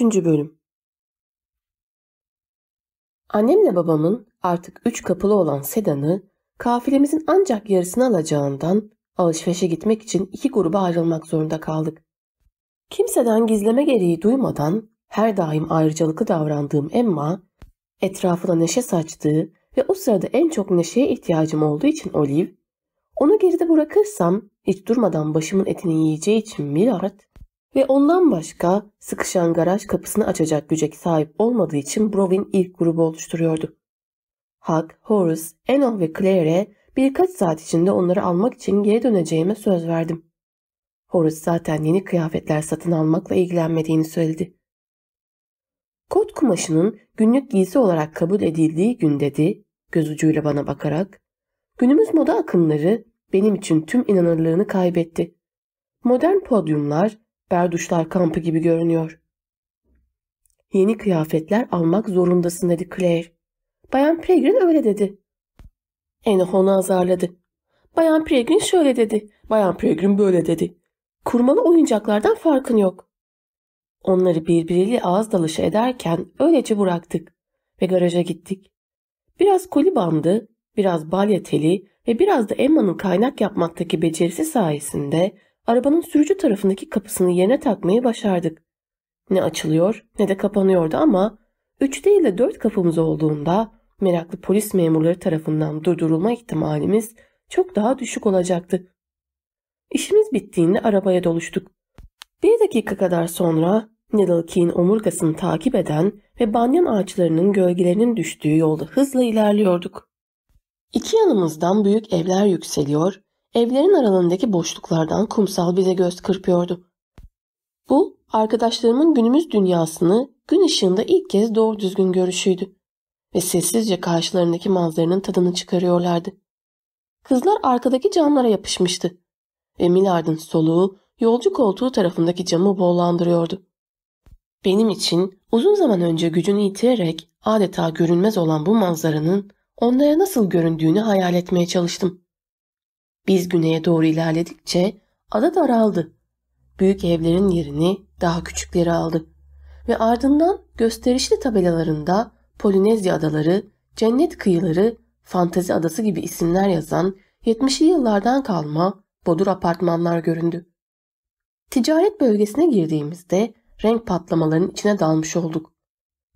3. Bölüm Annemle babamın artık üç kapılı olan sedanı kafilemizin ancak yarısını alacağından alışverişe gitmek için iki gruba ayrılmak zorunda kaldık. Kimseden gizleme gereği duymadan her daim ayrıcalıklı davrandığım Emma, etrafına neşe saçtığı ve o sırada en çok neşeye ihtiyacım olduğu için Olive, onu geride bırakırsam hiç durmadan başımın etini yiyeceği için Millard ve ondan başka sıkışan garaj kapısını açacak güce sahip olmadığı için Brovin ilk grubu oluşturuyordu. Huck, Horace, Enoch ve Claire'e birkaç saat içinde onları almak için geri döneceğime söz verdim. Horace zaten yeni kıyafetler satın almakla ilgilenmediğini söyledi. Kot kumaşının günlük giysi olarak kabul edildiği gün dedi, göz ucuyla bana bakarak, günümüz moda akımları benim için tüm inanırlığını kaybetti. Modern podyumlar, berduşlar kampı gibi görünüyor. Yeni kıyafetler almak zorundasın dedi Claire. Bayan Pregrin öyle dedi. Enoch onu azarladı. Bayan Pregrin şöyle dedi. Bayan Pregrin böyle dedi. Kurmalı oyuncaklardan farkın yok. Onları birbiriyle ağız dalışı ederken öylece bıraktık ve garaja gittik. Biraz koli bandı, biraz balya teli ve biraz da Emma'nın kaynak yapmaktaki becerisi sayesinde arabanın sürücü tarafındaki kapısını yerine takmayı başardık. Ne açılıyor ne de kapanıyordu ama üç değil de dört kapımız olduğunda meraklı polis memurları tarafından durdurulma ihtimalimiz çok daha düşük olacaktı. İşimiz bittiğinde arabaya doluştuk. Bir dakika kadar sonra Needle Key'in omurgasını takip eden ve banyan ağaçlarının gölgelerinin düştüğü yolda hızla ilerliyorduk. İki yanımızdan büyük evler yükseliyor, evlerin aralığındaki boşluklardan kumsal bize göz kırpıyordu. Bu, arkadaşlarımın günümüz dünyasını gün ışığında ilk kez doğru düzgün görüşüydü ve sessizce karşılarındaki manzaranın tadını çıkarıyorlardı. Kızlar arkadaki camlara yapışmıştı ve Millard'ın soluğu yolcu koltuğu tarafındaki camı bollandırıyordu. Benim için uzun zaman önce gücünü yitirerek adeta görünmez olan bu manzaranın onlara nasıl göründüğünü hayal etmeye çalıştım. Biz güneye doğru ilerledikçe ada daraldı. Büyük evlerin yerini daha küçükleri aldı. Ve ardından gösterişli tabelalarında Polinezya adaları, cennet kıyıları, fantezi adası gibi isimler yazan 70'li yıllardan kalma bodur apartmanlar göründü. Ticaret bölgesine girdiğimizde renk patlamalarının içine dalmış olduk.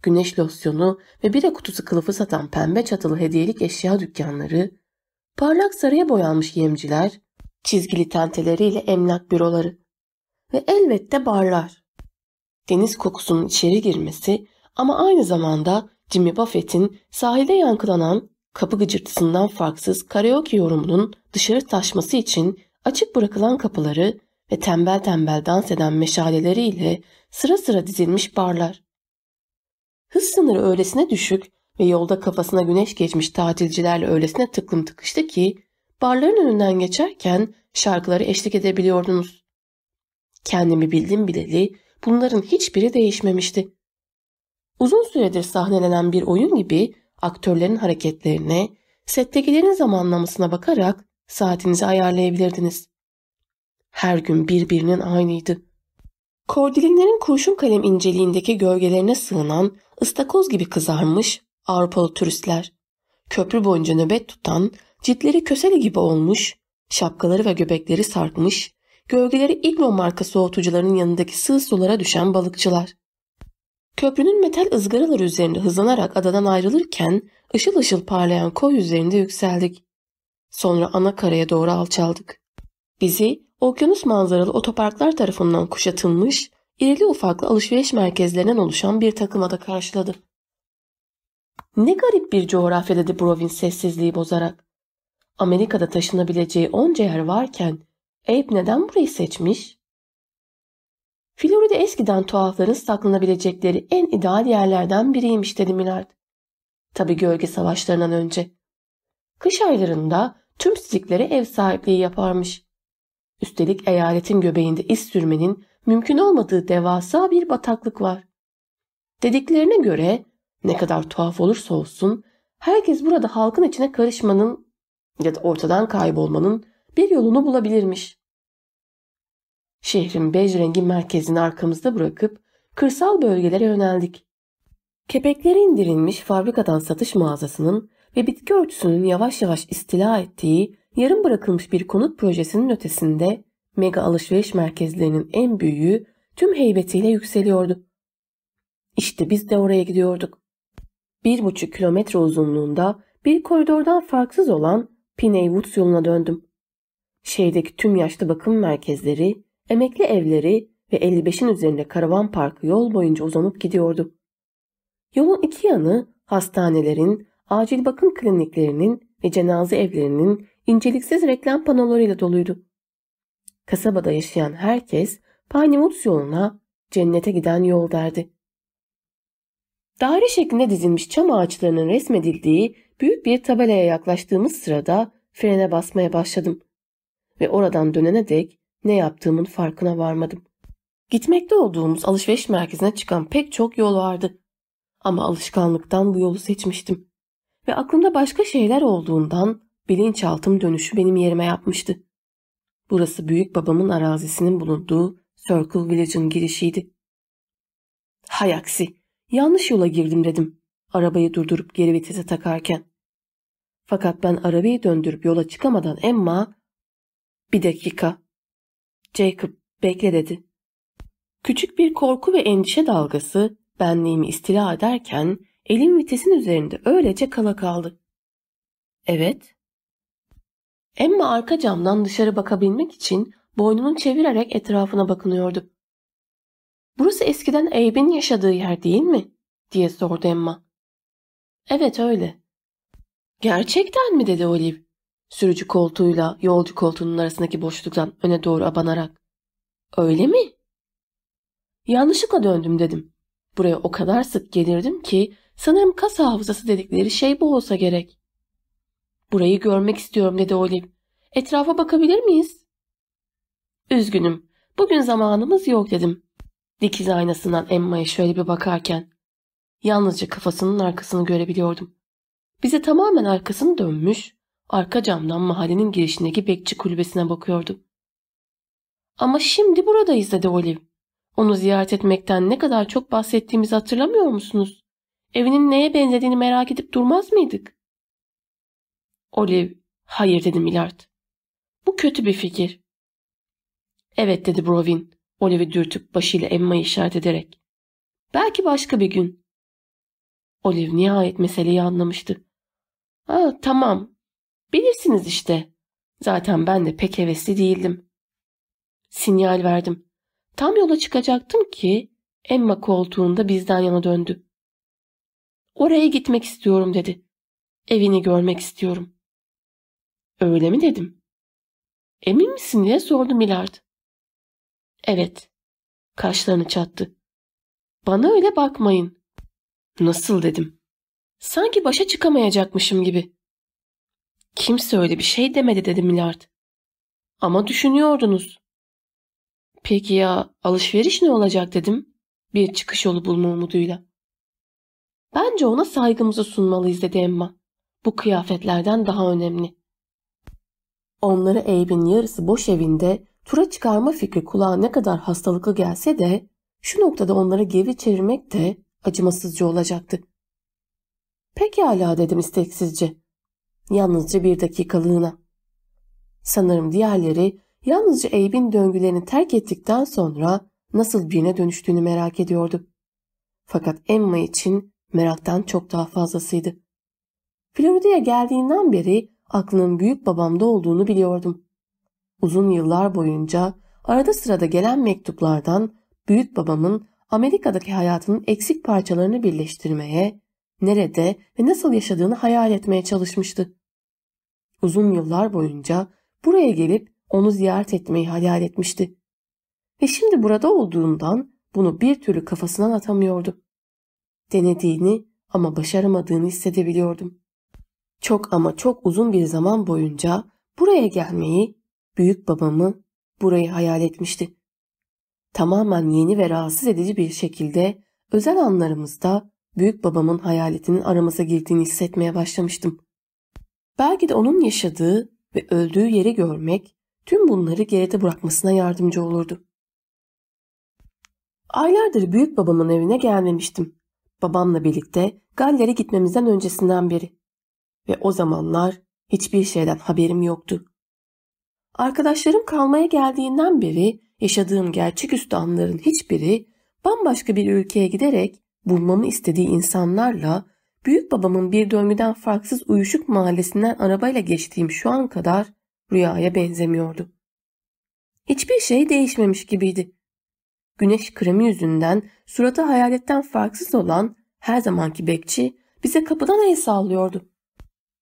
Güneş losyonu ve bira kutusu kılıfı satan pembe çatılı hediyelik eşya dükkanları, parlak sarıya boyanmış yemciler, çizgili tenteleriyle emlak büroları ve elbette barlar. Deniz kokusunun içeri girmesi ama aynı zamanda Jimmy Buffett'in sahilde yankılanan kapı gıcırtısından farksız karaoke yorumunun dışarı taşması için açık bırakılan kapıları ve tembel tembel dans eden meşaleleriyle sıra sıra dizilmiş barlar. Hız sınırı öylesine düşük ve yolda kafasına güneş geçmiş tatilcilerle öylesine tıklım tıkıştı ki barların önünden geçerken şarkıları eşlik edebiliyordunuz. Kendimi bildim bileli bunların hiçbiri değişmemişti. Uzun süredir sahnelenen bir oyun gibi aktörlerin hareketlerine, settekilerin zamanlamasına bakarak saatinizi ayarlayabilirdiniz. Her gün birbirinin aynıydı. Kordilinlerin kurşun kalem inceliğindeki gölgelerine sığınan ıstakoz gibi kızarmış Avrupalı turistler. Köprü boyunca nöbet tutan, ciltleri köseli gibi olmuş, şapkaları ve göbekleri sarkmış, gölgeleri iglo marka soğutucuların yanındaki sığ sulara düşen balıkçılar. Köprünün metal ızgaraları üzerinde hızlanarak adadan ayrılırken ışıl ışıl parlayan koy üzerinde yükseldik. Sonra ana karaya doğru alçaldık. Bizi okyanus manzaralı otoparklar tarafından kuşatılmış, irili ufaklı alışveriş merkezlerinden oluşan bir takımada karşıladı. Ne garip bir coğrafya dedi Brovin sessizliği bozarak. Amerika'da taşınabileceği onca yer varken Abe neden burayı seçmiş? Florida eskiden tuhafların saklanabilecekleri en ideal yerlerden biriymiş dedi Millard. Tabi gölge savaşlarından önce. Kış aylarında tüm çiçeklere ev sahipliği yaparmış. Üstelik eyaletin göbeğinde iz sürmenin mümkün olmadığı devasa bir bataklık var. Dediklerine göre ne kadar tuhaf olursa olsun herkes burada halkın içine karışmanın ya da ortadan kaybolmanın bir yolunu bulabilirmiş. Şehrin bej rengi merkezini arkamızda bırakıp kırsal bölgelere yöneldik. Kepekleri indirilmiş fabrikadan satış mağazasının ve bitki örtüsünün yavaş yavaş istila ettiği yarım bırakılmış bir konut projesinin ötesinde mega alışveriş merkezlerinin en büyüğü tüm heybetiyle yükseliyordu. İşte biz de oraya gidiyorduk. Bir buçuk kilometre uzunluğunda bir koridordan farksız olan Piney Woods yoluna döndüm. Şehirdeki tüm yaşlı bakım merkezleri, emekli evleri ve 55'in üzerinde karavan parkı yol boyunca uzanıp gidiyordu. Yolun iki yanı hastanelerin, acil bakım kliniklerinin ve cenaze evlerinin inceliksiz reklam panolarıyla doluydu. Kasabada yaşayan herkes Piney yoluna cennete giden yol derdi. Daire şeklinde dizilmiş çam ağaçlarının resmedildiği büyük bir tabelaya yaklaştığımız sırada frene basmaya başladım. Ve oradan dönene dek ne yaptığımın farkına varmadım. Gitmekte olduğumuz alışveriş merkezine çıkan pek çok yol vardı. Ama alışkanlıktan bu yolu seçmiştim. Ve aklımda başka şeyler olduğundan bilinçaltım dönüşü benim yerime yapmıştı. Burası büyük babamın arazisinin bulunduğu Circle Village'ın girişiydi. Hay aksi, yanlış yola girdim dedim. Arabayı durdurup geri vitese takarken. Fakat ben arabayı döndürüp yola çıkamadan Emma bir dakika. Jacob bekle dedi. Küçük bir korku ve endişe dalgası benliğimi istila ederken elim vitesin üzerinde öylece kala kaldı. Evet. Emma arka camdan dışarı bakabilmek için boynunu çevirerek etrafına bakınıyordu. Burası eskiden Abe'in yaşadığı yer değil mi? diye sordu Emma. Evet öyle. Gerçekten mi dedi Olive. Sürücü koltuğuyla yolcu koltuğunun arasındaki boşluktan öne doğru abanarak. Öyle mi? Yanlışlıkla döndüm dedim. Buraya o kadar sık gelirdim ki sanırım kas hafızası dedikleri şey bu olsa gerek. Burayı görmek istiyorum dedi Olive. Etrafa bakabilir miyiz? Üzgünüm. Bugün zamanımız yok dedim. Dikiz aynasından Emma'ya şöyle bir bakarken. Yalnızca kafasının arkasını görebiliyordum. Bize tamamen arkasını dönmüş, arka camdan mahallenin girişindeki bekçi kulübesine bakıyordu. Ama şimdi buradayız dedi Olive. Onu ziyaret etmekten ne kadar çok bahsettiğimizi hatırlamıyor musunuz? Evinin neye benzediğini merak edip durmaz mıydık? Olive, hayır dedi Millard. Bu kötü bir fikir. Evet dedi Brovin, Olive'i dürtüp başıyla Emma'yı işaret ederek. Belki başka bir gün. Olive nihayet meseleyi anlamıştı. Ha, tamam. Bilirsiniz işte. Zaten ben de pek hevesli değildim. Sinyal verdim. Tam yola çıkacaktım ki Emma koltuğunda bizden yana döndü. Oraya gitmek istiyorum dedi. Evini görmek istiyorum. Öyle mi dedim. Emin misin diye sordu Millard. Evet. Kaşlarını çattı. Bana öyle bakmayın. Nasıl dedim. Sanki başa çıkamayacakmışım gibi. Kimse öyle bir şey demedi dedi Millard. Ama düşünüyordunuz. Peki ya alışveriş ne olacak dedim. Bir çıkış yolu bulma umuduyla. Bence ona saygımızı sunmalıyız dedi Emma. Bu kıyafetlerden daha önemli. Onları Abe'in yarısı boş evinde tura çıkarma fikri kulağa ne kadar hastalıklı gelse de şu noktada onları geri çevirmek de acımasızca olacaktı. Pekala dedim isteksizce. Yalnızca bir dakikalığına. Sanırım diğerleri yalnızca Abe'in döngülerini terk ettikten sonra nasıl birine dönüştüğünü merak ediyordu. Fakat Emma için meraktan çok daha fazlasıydı. Florida'ya geldiğinden beri aklının büyük babamda olduğunu biliyordum. Uzun yıllar boyunca arada sırada gelen mektuplardan büyük babamın Amerika'daki hayatının eksik parçalarını birleştirmeye, nerede ve nasıl yaşadığını hayal etmeye çalışmıştı. Uzun yıllar boyunca buraya gelip onu ziyaret etmeyi hayal etmişti. Ve şimdi burada olduğundan bunu bir türlü kafasından atamıyordu. Denediğini ama başaramadığını hissedebiliyordum. Çok ama çok uzun bir zaman boyunca buraya gelmeyi, büyük babamı burayı hayal etmişti. Tamamen yeni ve rahatsız edici bir şekilde özel anlarımızda büyük babamın hayaletinin aramıza girdiğini hissetmeye başlamıştım. Belki de onun yaşadığı ve öldüğü yeri görmek tüm bunları geride bırakmasına yardımcı olurdu. Aylardır büyük babamın evine gelmemiştim. Babamla birlikte Galler'e gitmemizden öncesinden beri. Ve o zamanlar hiçbir şeyden haberim yoktu. Arkadaşlarım kalmaya geldiğinden beri yaşadığım gerçeküstü anların hiçbiri bambaşka bir ülkeye giderek bulmamı istediği insanlarla büyük babamın bir döngüden farksız uyuşuk mahallesinden arabayla geçtiğim şu an kadar rüyaya benzemiyordu. Hiçbir şey değişmemiş gibiydi. Güneş kremi yüzünden suratı hayaletten farksız olan her zamanki bekçi bize kapıdan el sallıyordu.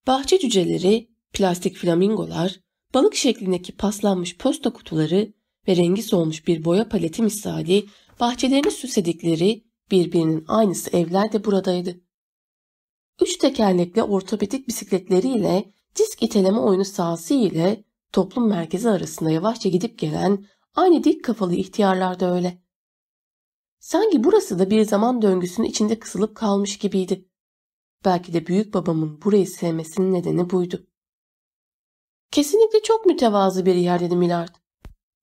Bahçe cüceleri, plastik flamingolar, balık şeklindeki paslanmış posta kutuları ve rengi solmuş bir boya paleti misali bahçelerini süsledikleri birbirinin aynısı evler de buradaydı. Üç tekerlekli ortopedik bisikletleriyle disk iteleme oyunu sahası ile toplum merkezi arasında yavaşça gidip gelen aynı dik kafalı ihtiyarlar da öyle. Sanki burası da bir zaman döngüsünün içinde kısılıp kalmış gibiydi. Belki de büyük babamın burayı sevmesinin nedeni buydu. Kesinlikle çok mütevazı bir yer dedi Millard.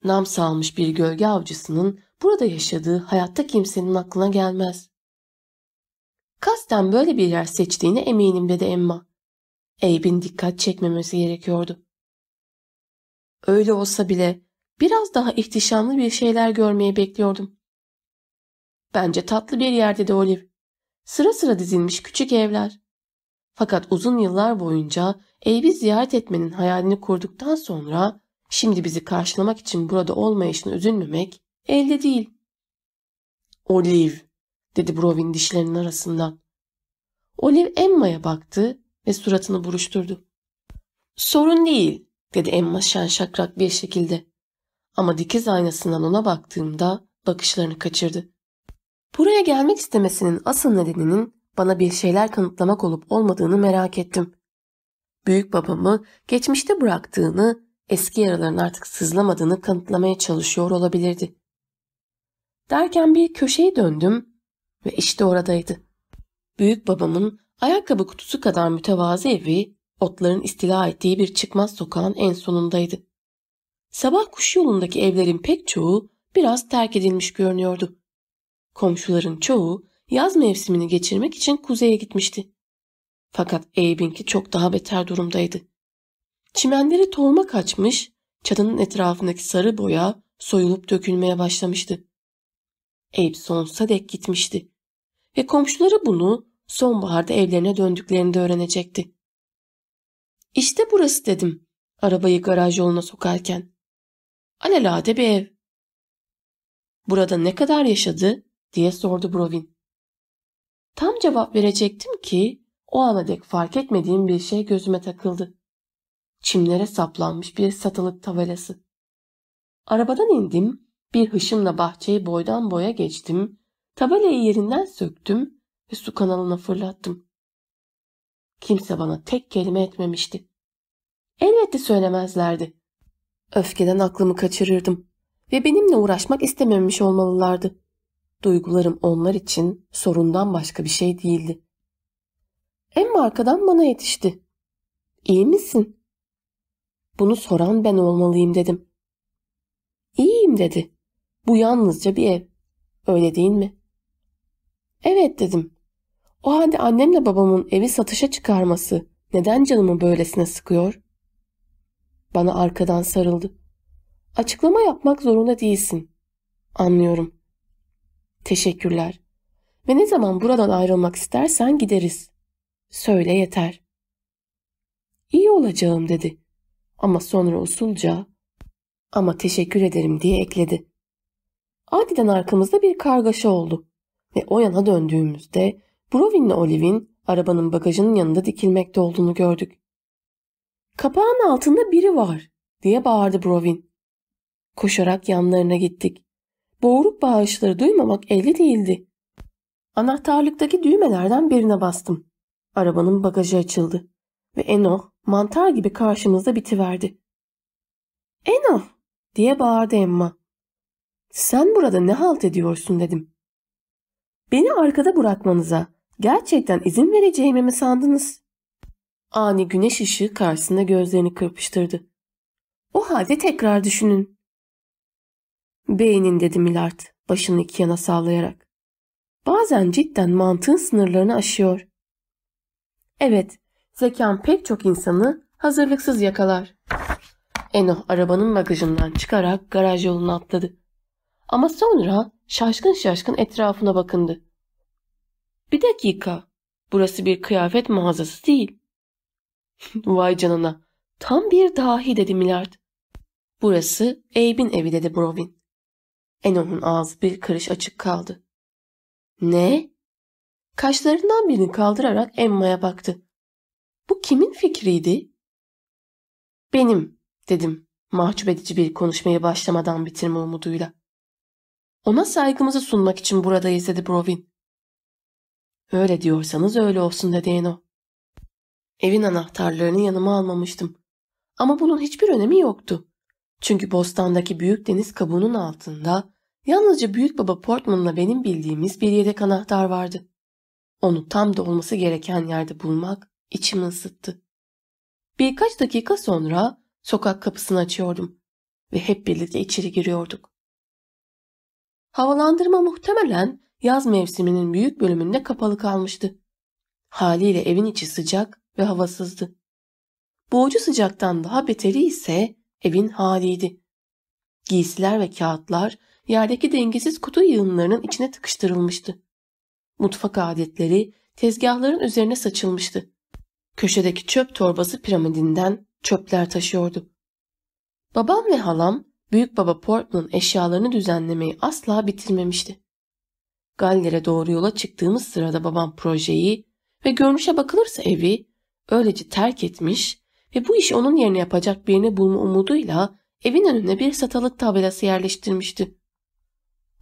Nam salmış bir gölge avcısının burada yaşadığı hayatta kimsenin aklına gelmez. Kasten böyle bir yer seçtiğine eminim dedi Emma. Abe'in dikkat çekmemesi gerekiyordu. Öyle olsa bile biraz daha ihtişamlı bir şeyler görmeyi bekliyordum. Bence tatlı bir yer dedi Olive. Sıra sıra dizilmiş küçük evler. Fakat uzun yıllar boyunca Abe'i ziyaret etmenin hayalini kurduktan sonra şimdi bizi karşılamak için burada olmayışını üzülmemek elde değil. Olive, dedi Brovin dişlerinin arasından. Olive Emma'ya baktı ve suratını buruşturdu. Sorun değil, dedi Emma şen şakrak bir şekilde. Ama dikiz aynasından ona baktığımda bakışlarını kaçırdı. Buraya gelmek istemesinin asıl nedeninin bana bir şeyler kanıtlamak olup olmadığını merak ettim. Büyük babamı geçmişte bıraktığını, eski yaraların artık sızlamadığını kanıtlamaya çalışıyor olabilirdi. Derken bir köşeyi döndüm ve işte oradaydı. Büyük babamın ayakkabı kutusu kadar mütevazı evi otların istila ettiği bir çıkmaz sokağın en sonundaydı. Sabah kuş yolundaki evlerin pek çoğu biraz terk edilmiş görünüyordu. Komşuların çoğu yaz mevsimini geçirmek için kuzeye gitmişti. Fakat Abe'inki çok daha beter durumdaydı. Çimenleri tohuma kaçmış, çadının etrafındaki sarı boya soyulup dökülmeye başlamıştı. Abe sonsuza dek gitmişti. Ve komşuları bunu sonbaharda evlerine döndüklerinde öğrenecekti. İşte burası dedim arabayı garaj yoluna sokarken. Alelade bir ev. Burada ne kadar yaşadı diye sordu Brovin. Tam cevap verecektim ki o ana dek fark etmediğim bir şey gözüme takıldı. Çimlere saplanmış bir satılık tabelası. Arabadan indim, bir hışımla bahçeyi boydan boya geçtim, tabelayı yerinden söktüm ve su kanalına fırlattım. Kimse bana tek kelime etmemişti. Elbette söylemezlerdi. Öfkeden aklımı kaçırırdım ve benimle uğraşmak istememiş olmalılardı. Duygularım onlar için sorundan başka bir şey değildi. Emma arkadan bana yetişti. İyi misin? Bunu soran ben olmalıyım dedim. İyiyim dedi. Bu yalnızca bir ev. Öyle değil mi? Evet dedim. O halde annemle babamın evi satışa çıkarması neden canımı böylesine sıkıyor? Bana arkadan sarıldı. Açıklama yapmak zorunda değilsin. Anlıyorum. Teşekkürler. Ve ne zaman buradan ayrılmak istersen gideriz. Söyle yeter. İyi olacağım dedi. Ama sonra usulca ama teşekkür ederim diye ekledi. Adiden arkamızda bir kargaşa oldu ve o yana döndüğümüzde Brovin ile Olive'in arabanın bagajının yanında dikilmekte olduğunu gördük. Kapağın altında biri var diye bağırdı Brovin. Koşarak yanlarına gittik. Boğurup bağışları duymamak elde değildi. Anahtarlıktaki düğmelerden birine bastım. Arabanın bagajı açıldı ve Enoh mantar gibi karşımızda bitiverdi. Enoh diye bağırdı Emma. Sen burada ne halt ediyorsun dedim. Beni arkada bırakmanıza gerçekten izin vereceğimi mi sandınız? Ani güneş ışığı karşısında gözlerini kırpıştırdı. O halde tekrar düşünün. Beynin dedi Milard. başını iki yana sallayarak. Bazen cidden mantığın sınırlarını aşıyor. Evet, zekan pek çok insanı hazırlıksız yakalar. Eno arabanın bagajından çıkarak garaj yoluna atladı. Ama sonra şaşkın şaşkın etrafına bakındı. Bir dakika, burası bir kıyafet mağazası değil. Vay canına, tam bir dahi dedi Millard. Burası Abe'in evi dedi Brovin. Eno'nun ağzı bir karış açık kaldı. Ne? Kaşlarından birini kaldırarak Emma'ya baktı. Bu kimin fikriydi? Benim, dedim mahcup edici bir konuşmayı başlamadan bitirme umuduyla. Ona saygımızı sunmak için buradayız dedi Brovin. Öyle diyorsanız öyle olsun dedi Eno. Evin anahtarlarını yanıma almamıştım. Ama bunun hiçbir önemi yoktu. Çünkü bostandaki büyük deniz kabuğunun altında yalnızca büyük baba Portman'la benim bildiğimiz bir yedek anahtar vardı. Onu tam da olması gereken yerde bulmak içimi ısıttı. Birkaç dakika sonra sokak kapısını açıyordum ve hep birlikte içeri giriyorduk. Havalandırma muhtemelen yaz mevsiminin büyük bölümünde kapalı kalmıştı. Haliyle evin içi sıcak ve havasızdı. Boğucu sıcaktan daha beteri ise evin haliydi. Giysiler ve kağıtlar yerdeki dengesiz kutu yığınlarının içine tıkıştırılmıştı. Mutfak adetleri tezgahların üzerine saçılmıştı. Köşedeki çöp torbası piramidinden çöpler taşıyordu. Babam ve halam büyük baba Portman eşyalarını düzenlemeyi asla bitirmemişti. Galler'e doğru yola çıktığımız sırada babam projeyi ve görünüşe bakılırsa evi öylece terk etmiş ve bu işi onun yerine yapacak birini bulma umuduyla evin önüne bir satılık tabelası yerleştirmişti.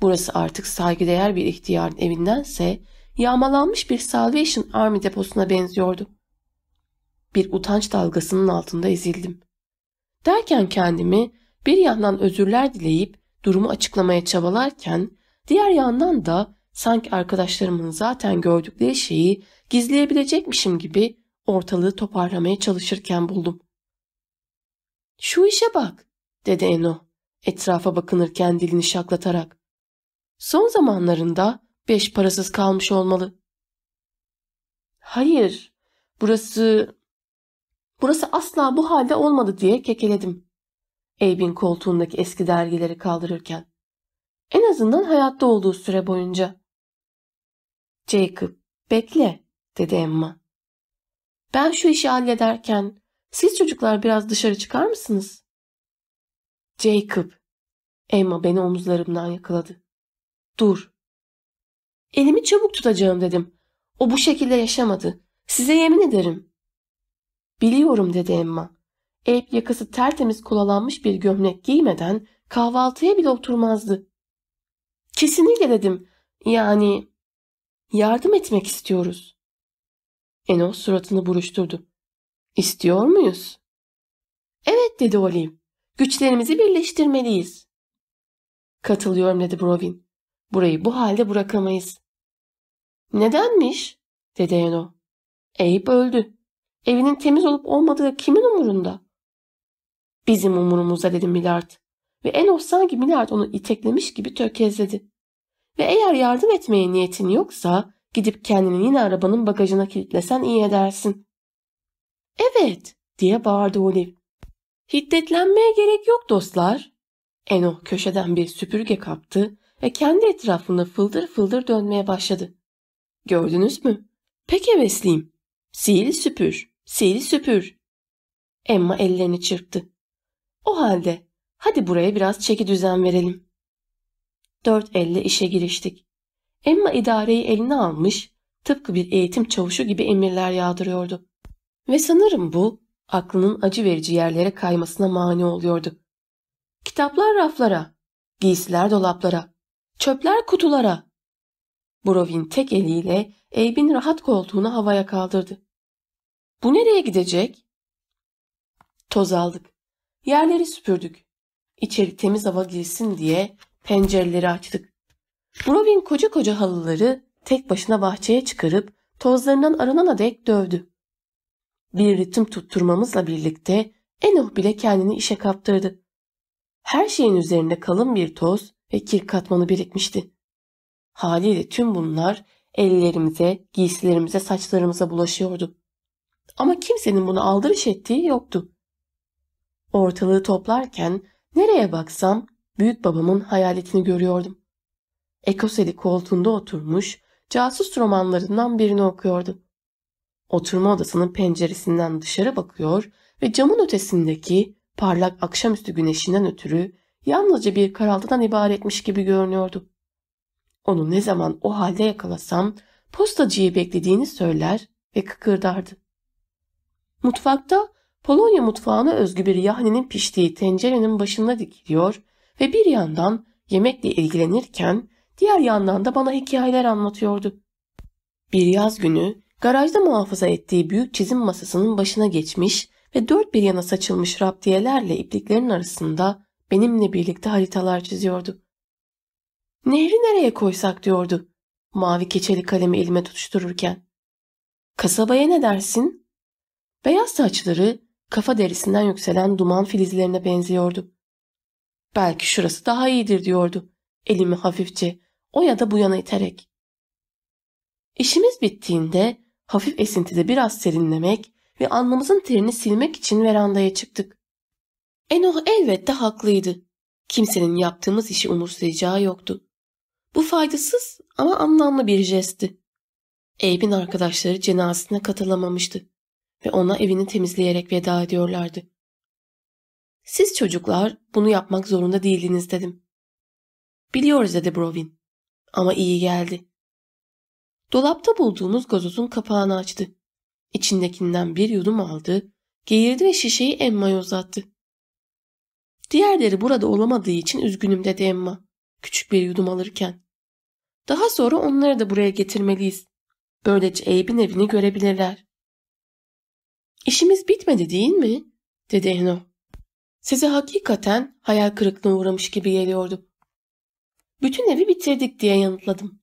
Burası artık saygıdeğer bir ihtiyarın evindense yağmalanmış bir Salvation Army deposuna benziyordu. Bir utanç dalgasının altında ezildim. Derken kendimi bir yandan özürler dileyip durumu açıklamaya çabalarken diğer yandan da sanki arkadaşlarımın zaten gördükleri şeyi gizleyebilecekmişim gibi ortalığı toparlamaya çalışırken buldum. Şu işe bak, dedi Eno, etrafa bakınırken dilini şaklatarak. Son zamanlarında beş parasız kalmış olmalı. Hayır, burası... Burası asla bu halde olmadı diye kekeledim. Abe'in koltuğundaki eski dergileri kaldırırken. En azından hayatta olduğu süre boyunca. Jacob, bekle, dedi Emma. Ben şu işi hallederken siz çocuklar biraz dışarı çıkar mısınız? Jacob. Emma beni omuzlarımdan yakaladı. Dur. Elimi çabuk tutacağım dedim. O bu şekilde yaşamadı. Size yemin ederim. Biliyorum dedi Emma. Abe yakası tertemiz kolalanmış bir gömlek giymeden kahvaltıya bile oturmazdı. Kesinlikle dedim. Yani yardım etmek istiyoruz. Eno suratını buruşturdu. İstiyor muyuz? Evet dedi Olive. Güçlerimizi birleştirmeliyiz. Katılıyorum dedi Brovin. Burayı bu halde bırakamayız. Nedenmiş? dedi Eno. Abe öldü. Evinin temiz olup olmadığı kimin umurunda? Bizim umurumuzda dedi Millard. Ve Eno sanki Millard onu iteklemiş gibi tökezledi. Ve eğer yardım etmeye niyetin yoksa Gidip kendini yine arabanın bagajına kilitlesen iyi edersin. Evet diye bağırdı Olive. Hiddetlenmeye gerek yok dostlar. Eno köşeden bir süpürge kaptı ve kendi etrafında fıldır fıldır dönmeye başladı. Gördünüz mü? Pek hevesliyim. Sil süpür, sil süpür. Emma ellerini çırptı. O halde hadi buraya biraz çeki düzen verelim. Dört elle işe giriştik. Emma idareyi eline almış, tıpkı bir eğitim çavuşu gibi emirler yağdırıyordu. Ve sanırım bu, aklının acı verici yerlere kaymasına mani oluyordu. Kitaplar raflara, giysiler dolaplara, çöpler kutulara. Brovin tek eliyle Abe'in rahat koltuğunu havaya kaldırdı. Bu nereye gidecek? Toz aldık. Yerleri süpürdük. İçeri temiz hava girsin diye pencereleri açtık. Brovin koca koca halıları tek başına bahçeye çıkarıp tozlarından arınana dek dövdü. Bir ritim tutturmamızla birlikte Enoh bile kendini işe kaptırdı. Her şeyin üzerinde kalın bir toz ve kir katmanı birikmişti. Haliyle tüm bunlar ellerimize, giysilerimize, saçlarımıza bulaşıyordu. Ama kimsenin bunu aldırış ettiği yoktu. Ortalığı toplarken nereye baksam büyük babamın hayaletini görüyordum. Ekoseli koltuğunda oturmuş, casus romanlarından birini okuyordu. Oturma odasının penceresinden dışarı bakıyor ve camın ötesindeki parlak akşamüstü güneşinden ötürü yalnızca bir karaltıdan ibaretmiş gibi görünüyordu. Onu ne zaman o halde yakalasam postacıyı beklediğini söyler ve kıkırdardı. Mutfakta Polonya mutfağına özgü bir yahninin piştiği tencerenin başında dikiliyor ve bir yandan yemekle ilgilenirken diğer yandan da bana hikayeler anlatıyordu. Bir yaz günü garajda muhafaza ettiği büyük çizim masasının başına geçmiş ve dört bir yana saçılmış raptiyelerle ipliklerin arasında benimle birlikte haritalar çiziyordu. Nehri nereye koysak diyordu. Mavi keçeli kalemi elime tutuştururken. Kasabaya ne dersin? Beyaz saçları kafa derisinden yükselen duman filizlerine benziyordu. Belki şurası daha iyidir diyordu. Elimi hafifçe o ya da bu yana iterek. İşimiz bittiğinde hafif esintide biraz serinlemek ve alnımızın terini silmek için verandaya çıktık. Enoh elbette haklıydı. Kimsenin yaptığımız işi umursayacağı yoktu. Bu faydasız ama anlamlı bir jestti. Abe'in arkadaşları cenazesine katılamamıştı ve ona evini temizleyerek veda ediyorlardı. Siz çocuklar bunu yapmak zorunda değildiniz dedim. Biliyoruz dedi Brovin. Ama iyi geldi. Dolapta bulduğumuz gazozun kapağını açtı. İçindekinden bir yudum aldı, geğirdi ve şişeyi Emma'ya uzattı. Diğerleri burada olamadığı için üzgünüm dedi Emma. Küçük bir yudum alırken. Daha sonra onları da buraya getirmeliyiz. Böylece Abe'in evini görebilirler. İşimiz bitmedi değil mi? dedi Eno. Size hakikaten hayal kırıklığına uğramış gibi geliyordu. Bütün evi bitirdik diye yanıtladım.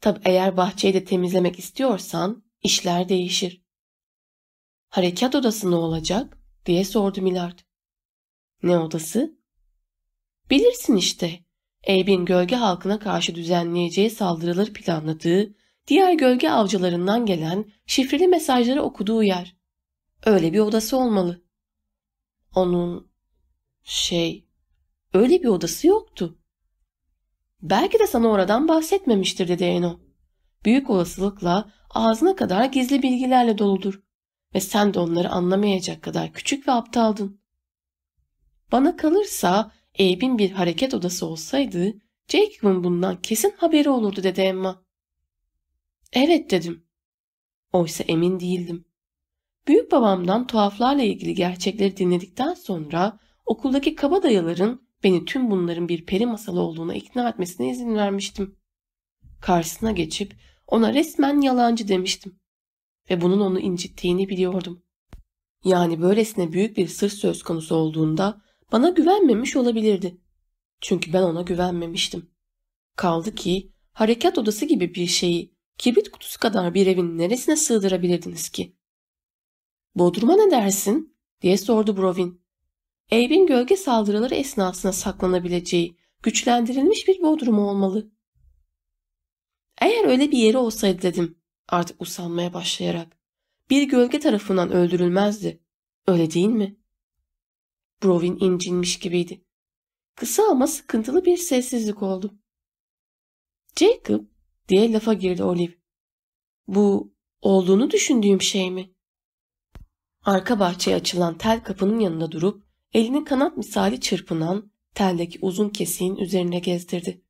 Tabi eğer bahçeyi de temizlemek istiyorsan işler değişir. Harekat odası ne olacak? diye sordu Milard. Ne odası? Bilirsin işte. Abe'in gölge halkına karşı düzenleyeceği saldırıları planladığı, diğer gölge avcılarından gelen şifreli mesajları okuduğu yer. Öyle bir odası olmalı. Onun şey, öyle bir odası yoktu. Belki de sana oradan bahsetmemiştir dedi Eno. Büyük olasılıkla ağzına kadar gizli bilgilerle doludur ve sen de onları anlamayacak kadar küçük ve aptaldın. Bana kalırsa Abe'in bir hareket odası olsaydı Jacob'un bundan kesin haberi olurdu dedi Emma. Evet dedim. Oysa emin değildim. Büyük babamdan tuhaflarla ilgili gerçekleri dinledikten sonra okuldaki kabadayıların beni tüm bunların bir peri masalı olduğuna ikna etmesine izin vermiştim. Karşısına geçip ona resmen yalancı demiştim. Ve bunun onu incittiğini biliyordum. Yani böylesine büyük bir sır söz konusu olduğunda bana güvenmemiş olabilirdi. Çünkü ben ona güvenmemiştim. Kaldı ki harekat odası gibi bir şeyi kibrit kutusu kadar bir evin neresine sığdırabilirdiniz ki? Bodrum'a ne dersin? diye sordu Brovin. Abe'in gölge saldırıları esnasında saklanabileceği güçlendirilmiş bir bodrumu olmalı. Eğer öyle bir yeri olsaydı dedim artık usanmaya başlayarak. Bir gölge tarafından öldürülmezdi. Öyle değil mi? Brovin incinmiş gibiydi. Kısa ama sıkıntılı bir sessizlik oldu. Jacob diye lafa girdi Olive. Bu olduğunu düşündüğüm şey mi? Arka bahçeye açılan tel kapının yanında durup elini kanat misali çırpınan teldeki uzun kesiğin üzerine gezdirdi.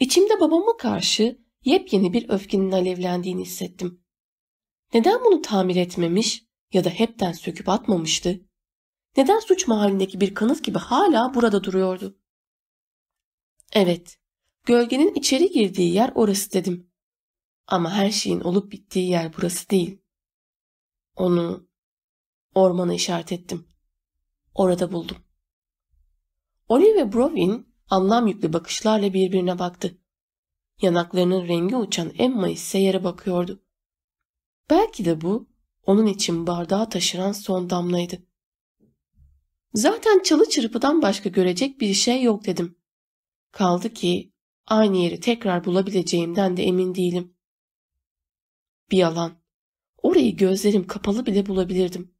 İçimde babama karşı yepyeni bir öfkenin alevlendiğini hissettim. Neden bunu tamir etmemiş ya da hepten söküp atmamıştı? Neden suç mahallindeki bir kanıt gibi hala burada duruyordu? Evet, gölgenin içeri girdiği yer orası dedim. Ama her şeyin olup bittiği yer burası değil. Onu ormana işaret ettim. Orada buldum. Olive ve Brovin anlam yüklü bakışlarla birbirine baktı. Yanaklarının rengi uçan Emma ise yere bakıyordu. Belki de bu onun için bardağı taşıran son damlaydı. Zaten çalı çırpıdan başka görecek bir şey yok dedim. Kaldı ki aynı yeri tekrar bulabileceğimden de emin değilim. Bir yalan. Orayı gözlerim kapalı bile bulabilirdim.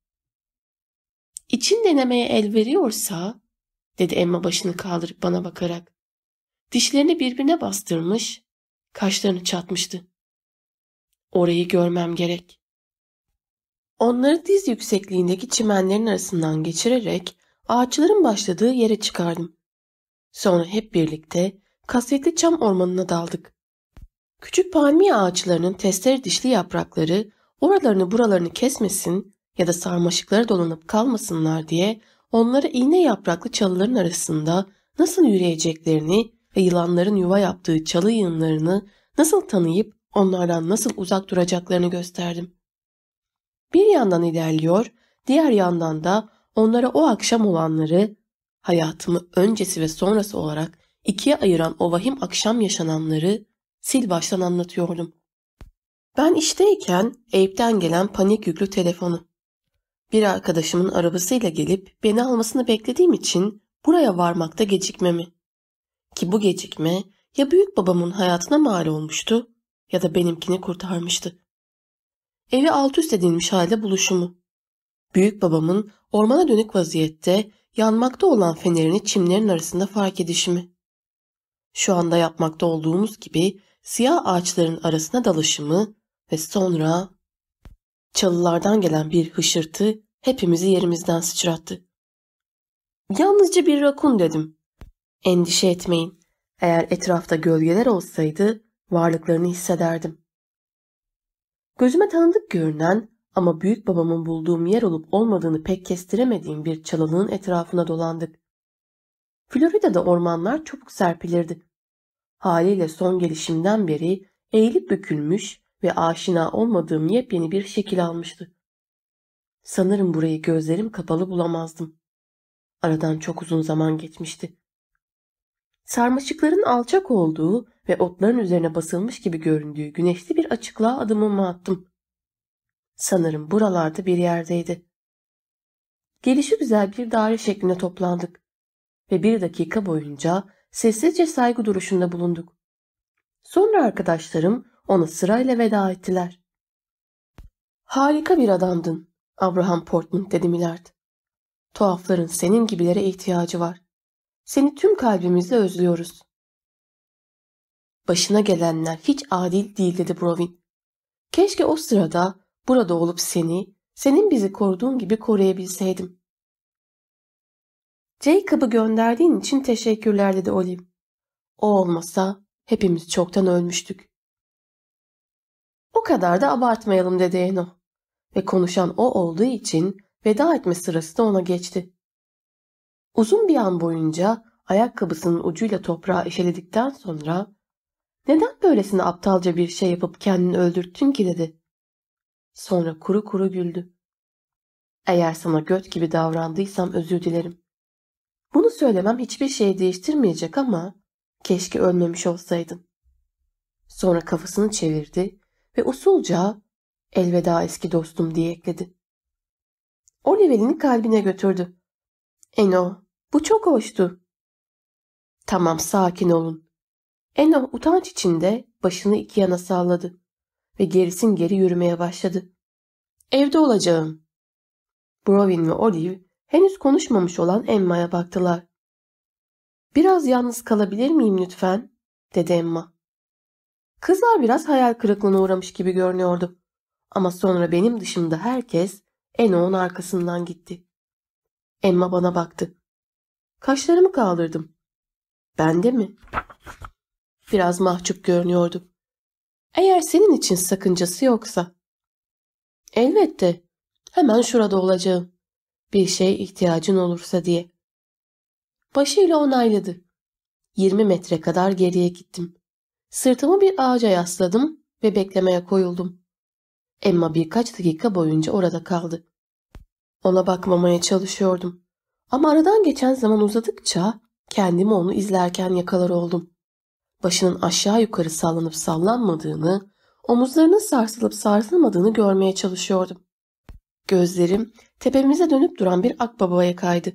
İçin denemeye el veriyorsa, dedi Emma başını kaldırıp bana bakarak. Dişlerini birbirine bastırmış, kaşlarını çatmıştı. Orayı görmem gerek. Onları diz yüksekliğindeki çimenlerin arasından geçirerek ağaçların başladığı yere çıkardım. Sonra hep birlikte kasvetli çam ormanına daldık. Küçük palmiye ağaçlarının testere dişli yaprakları oralarını buralarını kesmesin ya da sarmaşıklara dolanıp kalmasınlar diye onlara iğne yapraklı çalıların arasında nasıl yürüyeceklerini ve yılanların yuva yaptığı çalı yığınlarını nasıl tanıyıp onlardan nasıl uzak duracaklarını gösterdim. Bir yandan ilerliyor, diğer yandan da onlara o akşam olanları, hayatımı öncesi ve sonrası olarak ikiye ayıran o vahim akşam yaşananları sil baştan anlatıyordum. Ben işteyken Eyüp'ten gelen panik yüklü telefonu. Bir arkadaşımın arabasıyla gelip beni almasını beklediğim için buraya varmakta gecikmemi. Ki bu gecikme ya büyük babamın hayatına mal olmuştu ya da benimkini kurtarmıştı. Evi alt üst edilmiş halde buluşumu. Büyük babamın ormana dönük vaziyette yanmakta olan fenerini çimlerin arasında fark edişimi. Şu anda yapmakta olduğumuz gibi siyah ağaçların arasına dalışımı ve sonra çalılardan gelen bir hışırtı hepimizi yerimizden sıçrattı. Yalnızca bir rakun dedim. Endişe etmeyin. Eğer etrafta gölgeler olsaydı varlıklarını hissederdim. Gözüme tanıdık görünen ama büyük babamın bulduğum yer olup olmadığını pek kestiremediğim bir çalılığın etrafına dolandık. Florida'da ormanlar çabuk serpilirdi. Haliyle son gelişimden beri eğilip bükülmüş ve aşina olmadığım yepyeni bir şekil almıştı. Sanırım burayı gözlerim kapalı bulamazdım. Aradan çok uzun zaman geçmişti. Sarmaşıkların alçak olduğu ve otların üzerine basılmış gibi göründüğü güneşli bir açıklığa adımımı attım. Sanırım buralarda bir yerdeydi. Gelişi güzel bir daire şeklinde toplandık ve bir dakika boyunca sessizce saygı duruşunda bulunduk. Sonra arkadaşlarım ona sırayla veda ettiler. Harika bir adamdın, Abraham Portman dedi Millard. Tuhafların senin gibilere ihtiyacı var. Seni tüm kalbimizle özlüyoruz. Başına gelenler hiç adil değil dedi Brovin. Keşke o sırada burada olup seni, senin bizi koruduğun gibi koruyabilseydim. Jacob'ı gönderdiğin için teşekkürler dedi Olive. O olmasa hepimiz çoktan ölmüştük. O kadar da abartmayalım dedi Eno. Ve konuşan o olduğu için veda etme sırası da ona geçti. Uzun bir an boyunca ayakkabısının ucuyla toprağı eşeledikten sonra neden böylesine aptalca bir şey yapıp kendini öldürttün ki dedi. Sonra kuru kuru güldü. Eğer sana göt gibi davrandıysam özür dilerim. Bunu söylemem hiçbir şey değiştirmeyecek ama keşke ölmemiş olsaydın. Sonra kafasını çevirdi ve usulca elveda eski dostum diye ekledi. Oliver'in kalbine götürdü. Eno, bu çok hoştu. Tamam, sakin olun. Eno utanç içinde başını iki yana salladı ve gerisin geri yürümeye başladı. Evde olacağım. Brovin ve Olive henüz konuşmamış olan Emma'ya baktılar. Biraz yalnız kalabilir miyim lütfen? dedi Emma. Kızlar biraz hayal kırıklığına uğramış gibi görünüyordu. Ama sonra benim dışımda herkes Eno'nun arkasından gitti. Emma bana baktı. Kaşlarımı kaldırdım. Ben de mi? Biraz mahcup görünüyordu. Eğer senin için sakıncası yoksa. Elbette. Hemen şurada olacağım. Bir şey ihtiyacın olursa diye. Başıyla onayladı. Yirmi metre kadar geriye gittim. Sırtımı bir ağaca yasladım ve beklemeye koyuldum. Emma birkaç dakika boyunca orada kaldı. Ona bakmamaya çalışıyordum. Ama aradan geçen zaman uzadıkça kendimi onu izlerken yakalar oldum. Başının aşağı yukarı sallanıp sallanmadığını, omuzlarının sarsılıp sarsılmadığını görmeye çalışıyordum. Gözlerim tepemize dönüp duran bir akbabaya kaydı.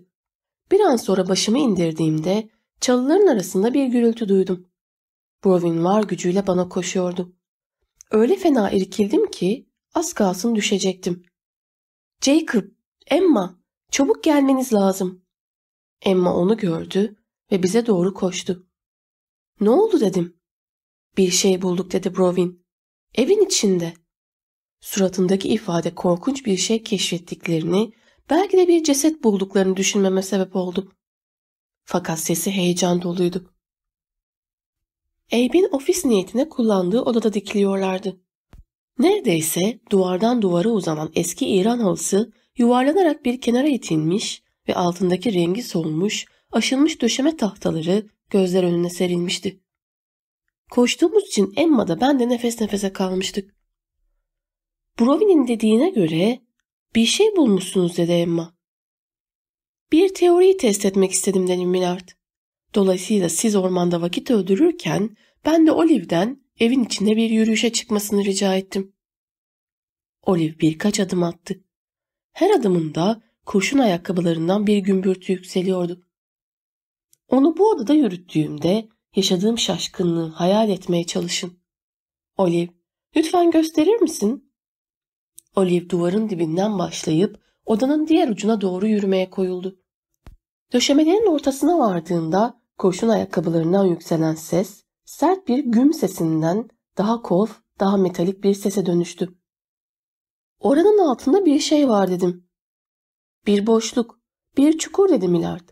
Bir an sonra başımı indirdiğimde Çalıların arasında bir gürültü duydum. Brovin var gücüyle bana koşuyordu. Öyle fena irkildim ki az kalsın düşecektim. Jacob, Emma, çabuk gelmeniz lazım. Emma onu gördü ve bize doğru koştu. Ne oldu dedim. Bir şey bulduk dedi Brovin. Evin içinde. Suratındaki ifade korkunç bir şey keşfettiklerini, belki de bir ceset bulduklarını düşünmeme sebep oldu. Fakat sesi heyecan doluydu. Abe'in ofis niyetine kullandığı odada dikiliyorlardı. Neredeyse duvardan duvara uzanan eski İran halısı yuvarlanarak bir kenara itilmiş ve altındaki rengi solmuş, aşılmış döşeme tahtaları gözler önüne serilmişti. Koştuğumuz için Emma da ben de nefes nefese kalmıştık. Brovin'in dediğine göre bir şey bulmuşsunuz dedi Emma. Bir teoriyi test etmek istedim dedim Millard. Dolayısıyla siz ormanda vakit öldürürken ben de Olive'den evin içinde bir yürüyüşe çıkmasını rica ettim. Olive birkaç adım attı. Her adımında kurşun ayakkabılarından bir gümbürtü yükseliyordu. Onu bu odada yürüttüğümde yaşadığım şaşkınlığı hayal etmeye çalışın. Olive, lütfen gösterir misin? Olive duvarın dibinden başlayıp odanın diğer ucuna doğru yürümeye koyuldu. Döşemelerin ortasına vardığında kurşun ayakkabılarından yükselen ses sert bir güm sesinden daha kof, daha metalik bir sese dönüştü. Oranın altında bir şey var dedim. Bir boşluk, bir çukur dedi Milard.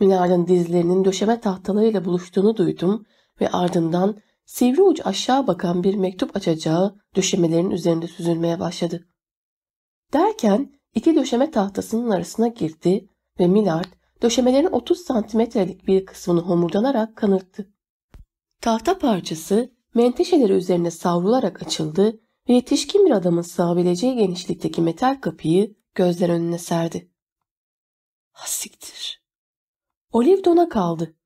Milard'ın dizlerinin döşeme tahtalarıyla buluştuğunu duydum ve ardından sivri uç aşağı bakan bir mektup açacağı döşemelerin üzerinde süzülmeye başladı. Derken iki döşeme tahtasının arasına girdi ve Millard döşemelerin 30 santimetrelik bir kısmını homurdanarak kanırttı. Tahta parçası menteşeleri üzerine savrularak açıldı ve yetişkin bir adamın sığabileceği genişlikteki metal kapıyı gözler önüne serdi. Hasiktir. Olive dona kaldı.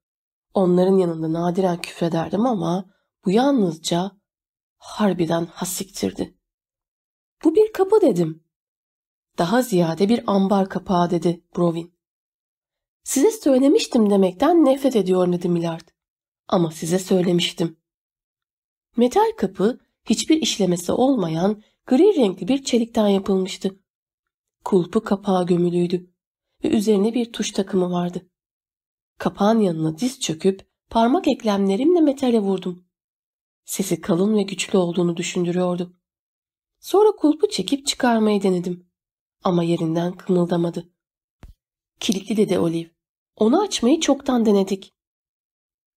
Onların yanında nadiren küfrederdim ama bu yalnızca harbiden hasiktirdi. Bu bir kapı dedim. Daha ziyade bir ambar kapağı dedi Brovin. Size söylemiştim demekten nefret ediyor dedi Millard. Ama size söylemiştim. Metal kapı hiçbir işlemesi olmayan gri renkli bir çelikten yapılmıştı. Kulpu kapağı gömülüydü ve üzerine bir tuş takımı vardı. Kapağın yanına diz çöküp parmak eklemlerimle metale vurdum. Sesi kalın ve güçlü olduğunu düşündürüyordu. Sonra kulpu çekip çıkarmayı denedim. Ama yerinden kımıldamadı. Kilitli dedi Olive. Onu açmayı çoktan denedik.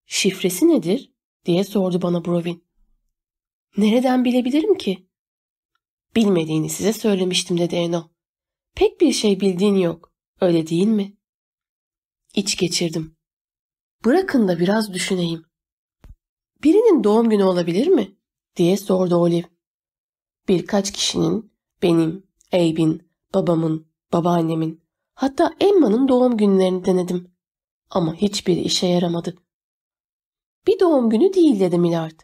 Şifresi nedir? diye sordu bana Brovin. Nereden bilebilirim ki? Bilmediğini size söylemiştim dedi Eno. Pek bir şey bildiğin yok. Öyle değil mi? İç geçirdim. Bırakın da biraz düşüneyim. Birinin doğum günü olabilir mi? diye sordu Olive. Birkaç kişinin, benim, Abe'in, babamın, babaannemin, hatta Emma'nın doğum günlerini denedim. Ama hiçbir işe yaramadı. Bir doğum günü değil dedi Millard.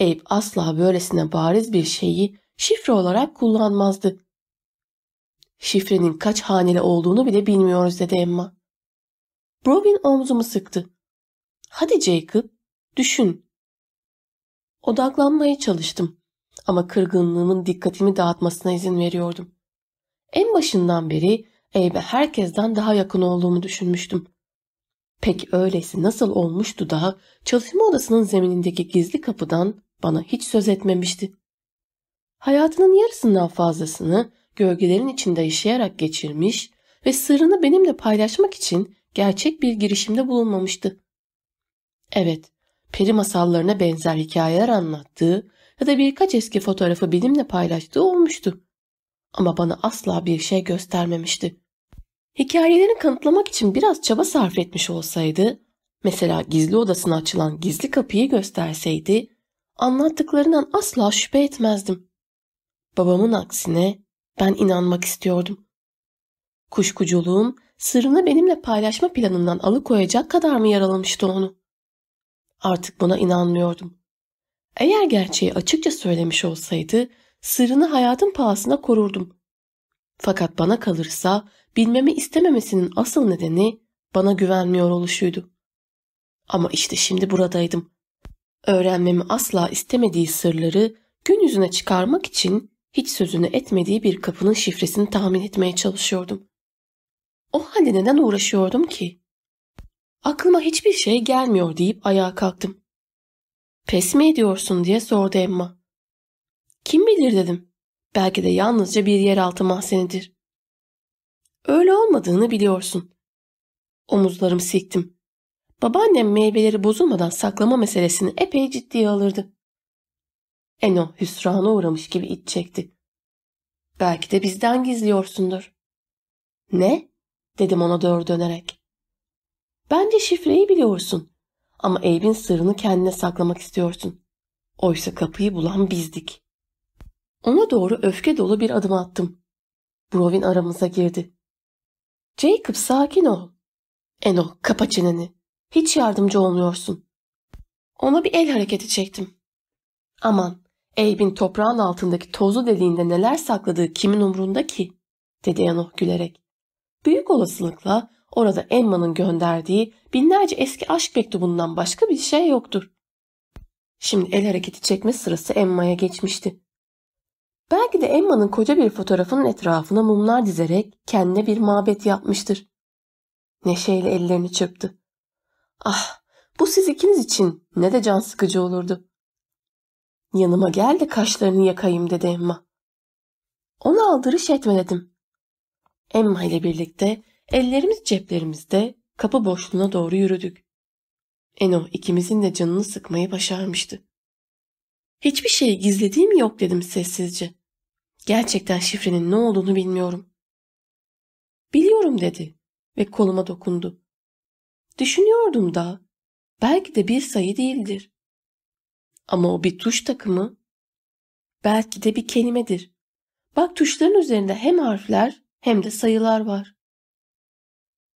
Abe asla böylesine bariz bir şeyi şifre olarak kullanmazdı. Şifrenin kaç haneli olduğunu bile bilmiyoruz dedi Emma. Robin omzumu sıktı. Hadi Jacob, düşün. Odaklanmaya çalıştım ama kırgınlığımın dikkatimi dağıtmasına izin veriyordum. En başından beri Abe'e herkesten daha yakın olduğumu düşünmüştüm. Pek öylesi nasıl olmuştu da çalışma odasının zeminindeki gizli kapıdan bana hiç söz etmemişti. Hayatının yarısından fazlasını gölgelerin içinde yaşayarak geçirmiş ve sırrını benimle paylaşmak için gerçek bir girişimde bulunmamıştı. Evet, peri masallarına benzer hikayeler anlattığı ya da birkaç eski fotoğrafı benimle paylaştığı olmuştu. Ama bana asla bir şey göstermemişti. Hikayelerini kanıtlamak için biraz çaba sarf etmiş olsaydı, mesela gizli odasına açılan gizli kapıyı gösterseydi, anlattıklarından asla şüphe etmezdim. Babamın aksine ben inanmak istiyordum. Kuşkuculuğum sırrını benimle paylaşma planından alıkoyacak kadar mı yaralamıştı onu? Artık buna inanmıyordum. Eğer gerçeği açıkça söylemiş olsaydı sırrını hayatın pahasına korurdum. Fakat bana kalırsa bilmemi istememesinin asıl nedeni bana güvenmiyor oluşuydu. Ama işte şimdi buradaydım. Öğrenmemi asla istemediği sırları gün yüzüne çıkarmak için hiç sözünü etmediği bir kapının şifresini tahmin etmeye çalışıyordum. O halde neden uğraşıyordum ki? Aklıma hiçbir şey gelmiyor deyip ayağa kalktım. Pes mi ediyorsun diye sordu Emma. Kim bilir dedim. Belki de yalnızca bir yeraltı mahzenidir. Öyle olmadığını biliyorsun. Omuzlarımı siktim. Babaannem meyveleri bozulmadan saklama meselesini epey ciddiye alırdı. Eno hüsrana uğramış gibi iç çekti. Belki de bizden gizliyorsundur. Ne? dedim ona doğru dönerek. Bence şifreyi biliyorsun. Ama Abe'in sırrını kendine saklamak istiyorsun. Oysa kapıyı bulan bizdik. Ona doğru öfke dolu bir adım attım. Brovin aramıza girdi. Jacob sakin ol. Eno kapa çeneni. Hiç yardımcı olmuyorsun. Ona bir el hareketi çektim. Aman Abe'in toprağın altındaki tozlu deliğinde neler sakladığı kimin umrunda ki? dedi Eno gülerek. Büyük olasılıkla orada Emma'nın gönderdiği binlerce eski aşk mektubundan başka bir şey yoktur. Şimdi el hareketi çekme sırası Emma'ya geçmişti. Belki de Emma'nın koca bir fotoğrafının etrafına mumlar dizerek kendine bir mabet yapmıştır. Neşeyle ellerini çırptı. Ah, bu siz ikiniz için ne de can sıkıcı olurdu. Yanıma gel de kaşlarını yakayım dedi Emma. Ona aldırış etme dedim. Emma ile birlikte ellerimiz ceplerimizde kapı boşluğuna doğru yürüdük. Eno ikimizin de canını sıkmayı başarmıştı. Hiçbir şey gizlediğim yok dedim sessizce. Gerçekten şifrenin ne olduğunu bilmiyorum. Biliyorum dedi ve koluma dokundu. Düşünüyordum da belki de bir sayı değildir. Ama o bir tuş takımı. Belki de bir kelimedir. Bak tuşların üzerinde hem harfler hem de sayılar var.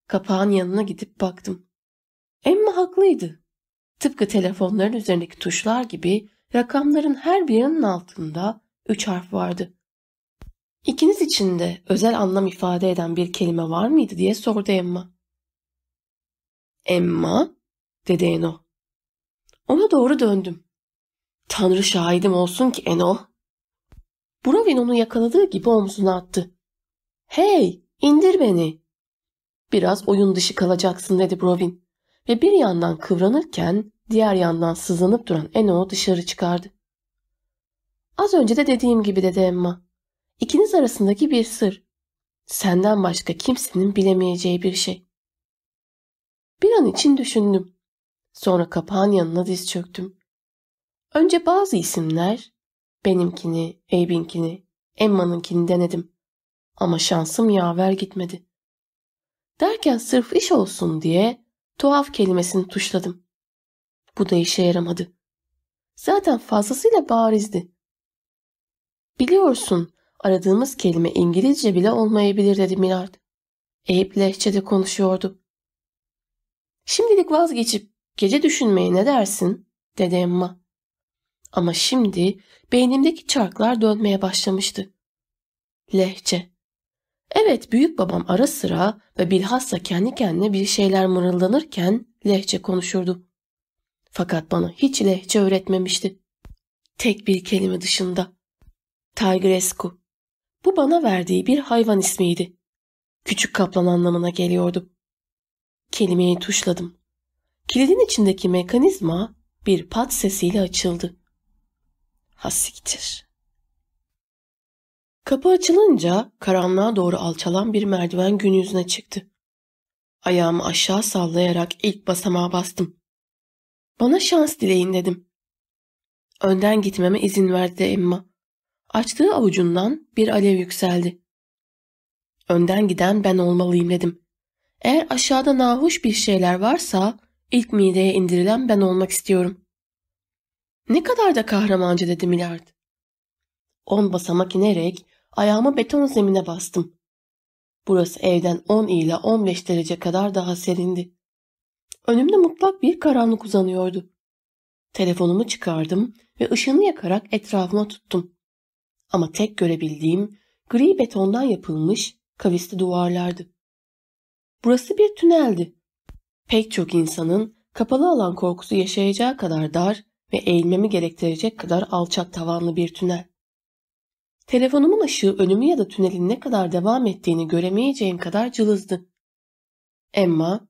Kapağın yanına gidip baktım. Emma haklıydı. Tıpkı telefonların üzerindeki tuşlar gibi rakamların her birinin altında üç harf vardı. İkiniz için de özel anlam ifade eden bir kelime var mıydı diye sordu Emma. Emma, dedi Eno. Ona doğru döndüm. Tanrı şahidim olsun ki Eno. Brovin onu yakaladığı gibi omzuna attı. Hey, indir beni. Biraz oyun dışı kalacaksın dedi Brovin. Ve bir yandan kıvranırken diğer yandan sızlanıp duran Eno dışarı çıkardı. Az önce de dediğim gibi dedi Emma. İkiniz arasındaki bir sır. Senden başka kimsenin bilemeyeceği bir şey. Bir an için düşündüm. Sonra kapağın yanına diz çöktüm. Önce bazı isimler, benimkini, Abe'inkini, Emma'nınkini denedim. Ama şansım yaver gitmedi. Derken sırf iş olsun diye tuhaf kelimesini tuşladım. Bu da işe yaramadı. Zaten fazlasıyla barizdi. Biliyorsun aradığımız kelime İngilizce bile olmayabilir dedi Milard. Abe lehçede konuşuyordu. Şimdilik vazgeçip gece düşünmeye ne dersin? dedi Emma. Ama şimdi beynimdeki çarklar dönmeye başlamıştı. Lehçe. Evet büyük babam ara sıra ve bilhassa kendi kendine bir şeyler mırıldanırken lehçe konuşurdu. Fakat bana hiç lehçe öğretmemişti. Tek bir kelime dışında. Tigrescu. Bu bana verdiği bir hayvan ismiydi. Küçük kaplan anlamına geliyordu. Kelimeyi tuşladım. Kilidin içindeki mekanizma bir pat sesiyle açıldı. Hasiktir. Kapı açılınca karanlığa doğru alçalan bir merdiven gün yüzüne çıktı. Ayağımı aşağı sallayarak ilk basamağa bastım. Bana şans dileyin dedim. Önden gitmeme izin verdi Emma. Açtığı avucundan bir alev yükseldi. Önden giden ben olmalıyım dedim. Eğer aşağıda nahoş bir şeyler varsa ilk mideye indirilen ben olmak istiyorum. Ne kadar da kahramanca dedi Milard. On basamak inerek ayağımı beton zemine bastım. Burası evden 10 ile 15 derece kadar daha serindi. Önümde mutlak bir karanlık uzanıyordu. Telefonumu çıkardım ve ışığını yakarak etrafıma tuttum. Ama tek görebildiğim gri betondan yapılmış kavisli duvarlardı. Burası bir tüneldi. Pek çok insanın Kapalı alan korkusu yaşayacağı kadar dar ve eğilmemi gerektirecek kadar alçak tavanlı bir tünel. Telefonumun ışığı önümü ya da tünelin ne kadar devam ettiğini göremeyeceğim kadar cılızdı. Emma,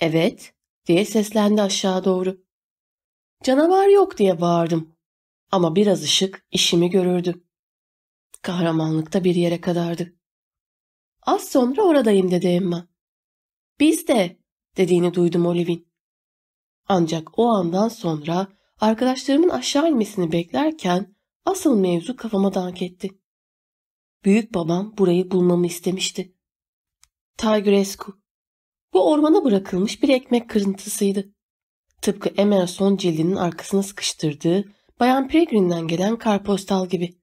evet diye seslendi aşağı doğru. Canavar yok diye bağırdım. Ama biraz ışık işimi görürdü. Kahramanlıkta bir yere kadardı. Az sonra oradayım dedi Emma. Biz de dediğini duydum Olivin. Ancak o andan sonra arkadaşlarımın aşağı inmesini beklerken asıl mevzu kafama dank etti. Büyük babam burayı bulmamı istemişti. Tigrescu. Bu ormana bırakılmış bir ekmek kırıntısıydı. Tıpkı Emerson cildinin arkasına sıkıştırdığı Bayan Peregrine'den gelen karpostal gibi.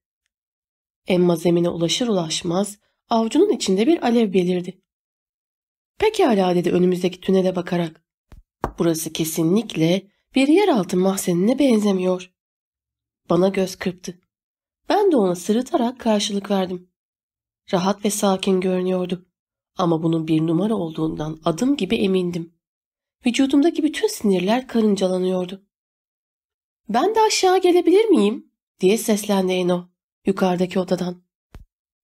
Emma zemine ulaşır ulaşmaz avcunun içinde bir alev belirdi. Pekala dedi önümüzdeki tünele bakarak. Burası kesinlikle bir yeraltı mahzenine benzemiyor. Bana göz kırptı. Ben de ona sırıtarak karşılık verdim. Rahat ve sakin görünüyordu. Ama bunun bir numara olduğundan adım gibi emindim. Vücudumdaki bütün sinirler karıncalanıyordu. Ben de aşağı gelebilir miyim? diye seslendi Eno yukarıdaki odadan.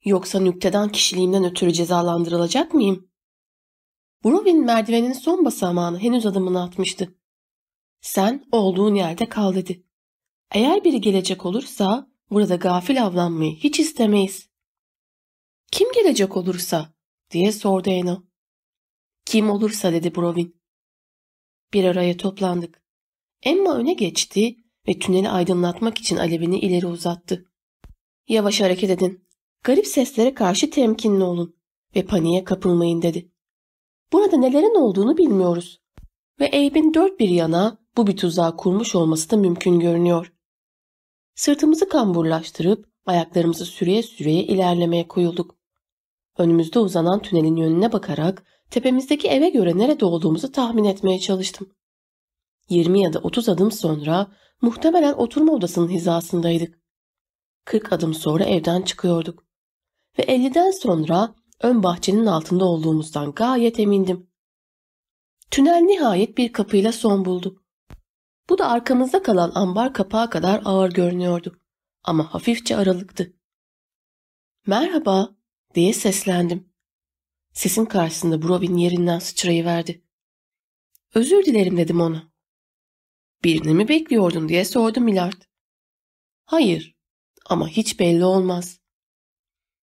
Yoksa nükteden kişiliğimden ötürü cezalandırılacak mıyım? Brovin merdivenin son basamağını henüz adımını atmıştı. Sen olduğun yerde kal dedi. Eğer biri gelecek olursa burada gafil avlanmayı hiç istemeyiz. Kim gelecek olursa diye sordu Eno. Kim olursa dedi Brovin. Bir araya toplandık. Emma öne geçti ve tüneli aydınlatmak için alevini ileri uzattı. Yavaş hareket edin. Garip seslere karşı temkinli olun ve paniğe kapılmayın dedi. Burada nelerin olduğunu bilmiyoruz. Ve Abe'in dört bir yana bu bir tuzağı kurmuş olması da mümkün görünüyor. Sırtımızı kamburlaştırıp ayaklarımızı süreye süreye ilerlemeye koyulduk. Önümüzde uzanan tünelin yönüne bakarak tepemizdeki eve göre nerede olduğumuzu tahmin etmeye çalıştım. 20 ya da 30 adım sonra muhtemelen oturma odasının hizasındaydık. 40 adım sonra evden çıkıyorduk. Ve 50'den sonra ön bahçenin altında olduğumuzdan gayet emindim. Tünel nihayet bir kapıyla son buldu. Bu da arkamızda kalan ambar kapağı kadar ağır görünüyordu. Ama hafifçe aralıktı. Merhaba diye seslendim. Sesin karşısında Brovin yerinden sıçrayıverdi. Özür dilerim dedim ona. Birini mi bekliyordun diye sordu Milard. Hayır ama hiç belli olmaz.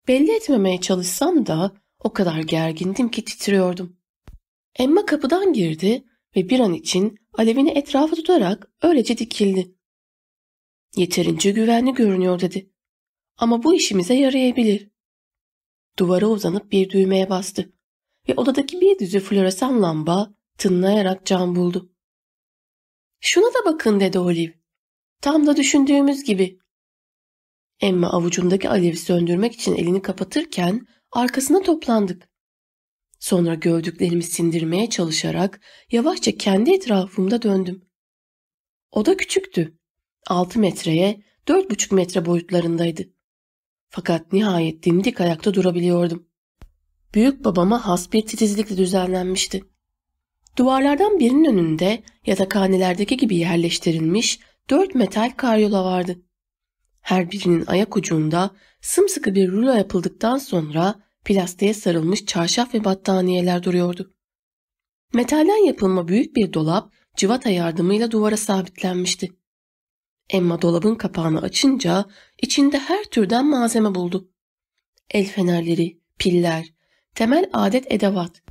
Belli etmemeye çalışsam da o kadar gergindim ki titriyordum. Emma kapıdan girdi ve bir an için alevini etrafa tutarak öylece dikildi. Yeterince güvenli görünüyor dedi. Ama bu işimize yarayabilir. Duvara uzanıp bir düğmeye bastı ve odadaki bir düzü floresan lamba tınlayarak can buldu. Şuna da bakın dedi Olive. Tam da düşündüğümüz gibi. Emma avucundaki alevi söndürmek için elini kapatırken arkasına toplandık. Sonra gördüklerimi sindirmeye çalışarak yavaşça kendi etrafımda döndüm. Oda küçüktü. 6 metreye 4,5 metre boyutlarındaydı. Fakat nihayet dimdik ayakta durabiliyordum. Büyük babama has bir titizlikle düzenlenmişti. Duvarlardan birinin önünde yatakhanelerdeki gibi yerleştirilmiş dört metal karyola vardı. Her birinin ayak ucunda sımsıkı bir rulo yapıldıktan sonra plastiğe sarılmış çarşaf ve battaniyeler duruyordu. Metalden yapılma büyük bir dolap civata yardımıyla duvara sabitlenmişti. Emma dolabın kapağını açınca içinde her türden malzeme buldu. El fenerleri, piller, temel adet edevat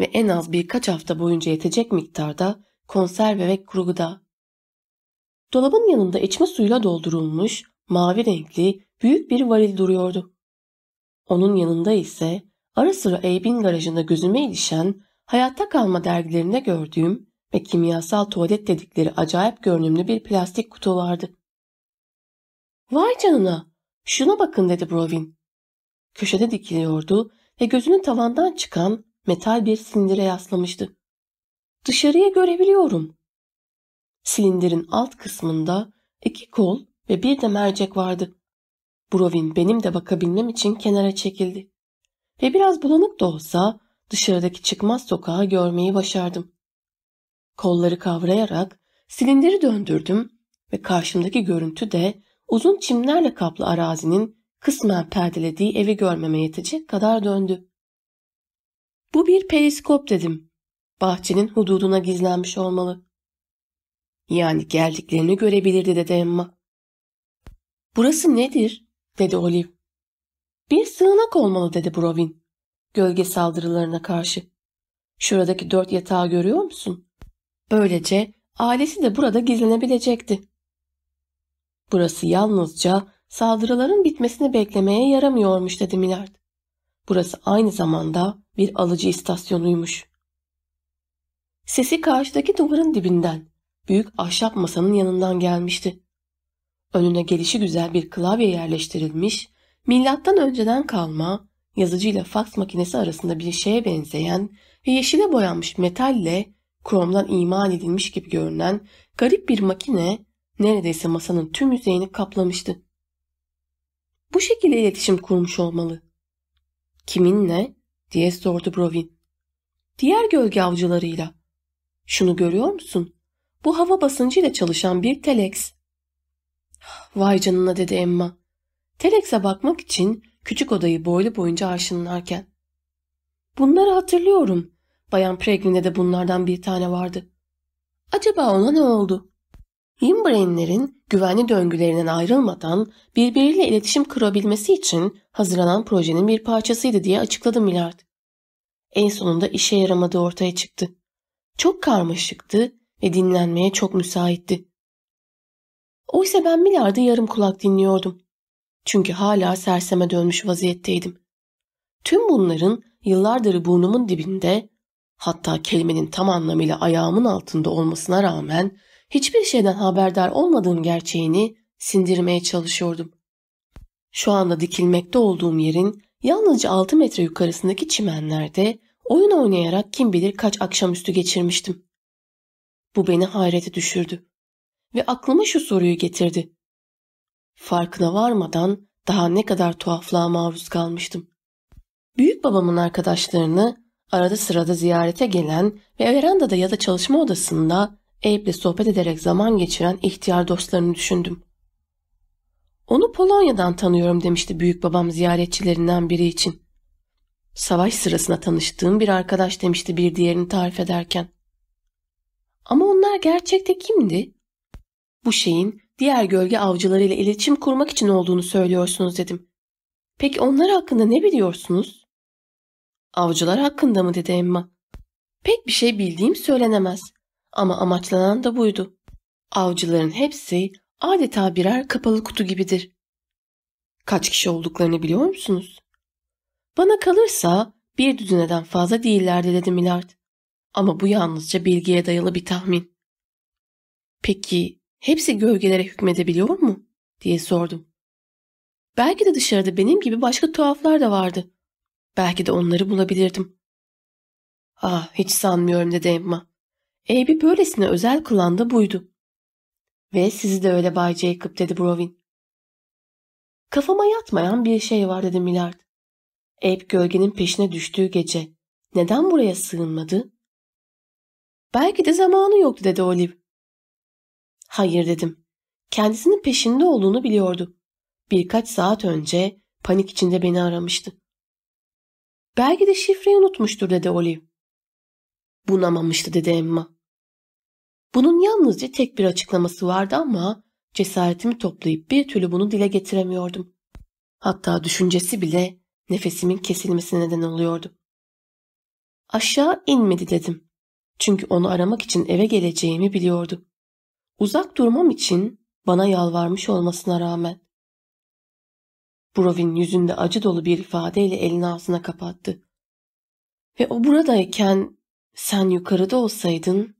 ve en az birkaç hafta boyunca yetecek miktarda konserve ve kuru gıda. Dolabın yanında içme suyuyla doldurulmuş mavi renkli büyük bir varil duruyordu. Onun yanında ise ara sıra Abe'in garajında gözüme ilişen hayatta kalma dergilerinde gördüğüm ve kimyasal tuvalet dedikleri acayip görünümlü bir plastik kutu vardı. Vay canına şuna bakın dedi Brovin. Köşede dikiliyordu ve gözünün tavandan çıkan metal bir silindire yaslamıştı. Dışarıya görebiliyorum. Silindirin alt kısmında iki kol ve bir de mercek vardı. Brovin benim de bakabilmem için kenara çekildi. Ve biraz bulanık da olsa dışarıdaki çıkmaz sokağı görmeyi başardım. Kolları kavrayarak silindiri döndürdüm ve karşımdaki görüntü de uzun çimlerle kaplı arazinin kısmen perdelediği evi görmeme yetecek kadar döndü. Bu bir periskop dedim. Bahçenin hududuna gizlenmiş olmalı. Yani geldiklerini görebilirdi dedi Emma. Burası nedir? dedi Olive. Bir sığınak olmalı dedi Brovin. Gölge saldırılarına karşı. Şuradaki dört yatağı görüyor musun? Böylece ailesi de burada gizlenebilecekti. Burası yalnızca saldırıların bitmesini beklemeye yaramıyormuş dedi Millard. Burası aynı zamanda bir alıcı istasyonuymuş. Sesi karşıdaki duvarın dibinden, büyük ahşap masanın yanından gelmişti. Önüne gelişi güzel bir klavye yerleştirilmiş, milattan önceden kalma, yazıcıyla faks makinesi arasında bir şeye benzeyen ve yeşile boyanmış metalle kromdan imal edilmiş gibi görünen garip bir makine neredeyse masanın tüm yüzeyini kaplamıştı. Bu şekilde iletişim kurmuş olmalı. Kiminle? diye sordu Brovin. Diğer gölge avcılarıyla. Şunu görüyor musun? Bu hava basıncıyla çalışan bir telex. Vay canına dedi Emma. Telex'e bakmak için küçük odayı boylu boyunca arşınlarken. Bunları hatırlıyorum. Bayan Pregrin'de de bunlardan bir tane vardı. Acaba ona ne oldu? Himbrain'lerin güvenli döngülerinden ayrılmadan birbiriyle iletişim kurabilmesi için hazırlanan projenin bir parçasıydı diye açıkladı Millard. En sonunda işe yaramadığı ortaya çıktı. Çok karmaşıktı ve dinlenmeye çok müsaitti. Oysa ben Millard'ı yarım kulak dinliyordum. Çünkü hala serseme dönmüş vaziyetteydim. Tüm bunların yıllardır burnumun dibinde hatta kelimenin tam anlamıyla ayağımın altında olmasına rağmen hiçbir şeyden haberdar olmadığım gerçeğini sindirmeye çalışıyordum. Şu anda dikilmekte olduğum yerin yalnızca 6 metre yukarısındaki çimenlerde oyun oynayarak kim bilir kaç akşamüstü geçirmiştim. Bu beni hayrete düşürdü ve aklıma şu soruyu getirdi. Farkına varmadan daha ne kadar tuhaflığa maruz kalmıştım. Büyük babamın arkadaşlarını arada sırada ziyarete gelen ve verandada ya da çalışma odasında Abe'le sohbet ederek zaman geçiren ihtiyar dostlarını düşündüm. Onu Polonya'dan tanıyorum demişti büyük babam ziyaretçilerinden biri için. Savaş sırasında tanıştığım bir arkadaş demişti bir diğerini tarif ederken. Ama onlar gerçekte kimdi? Bu şeyin diğer gölge avcılarıyla iletişim kurmak için olduğunu söylüyorsunuz dedim. Peki onlar hakkında ne biliyorsunuz? Avcılar hakkında mı dedi Emma. Pek bir şey bildiğim söylenemez. Ama amaçlanan da buydu. Avcıların hepsi adeta birer kapalı kutu gibidir. Kaç kişi olduklarını biliyor musunuz? Bana kalırsa bir düzineden fazla değillerdi dedi Millard. Ama bu yalnızca bilgiye dayalı bir tahmin. Peki hepsi gölgelere hükmedebiliyor mu? diye sordum. Belki de dışarıda benim gibi başka tuhaflar da vardı. Belki de onları bulabilirdim. Ah hiç sanmıyorum dedi Emma. Abe'i böylesine özel kılan da buydu. Ve sizi de öyle Bay Jacob dedi Brovin. Kafama yatmayan bir şey var dedi Millard. Abe gölgenin peşine düştüğü gece neden buraya sığınmadı? Belki de zamanı yoktu dedi Olive. Hayır dedim. Kendisinin peşinde olduğunu biliyordu. Birkaç saat önce panik içinde beni aramıştı. Belki de şifreyi unutmuştur dedi Olive. Bunamamıştı dedi Emma. Bunun yalnızca tek bir açıklaması vardı ama cesaretimi toplayıp bir türlü bunu dile getiremiyordum. Hatta düşüncesi bile nefesimin kesilmesine neden oluyordu. Aşağı inmedi dedim. Çünkü onu aramak için eve geleceğimi biliyordu. Uzak durmam için bana yalvarmış olmasına rağmen. Brovin yüzünde acı dolu bir ifadeyle elini ağzına kapattı. Ve o buradayken sen yukarıda olsaydın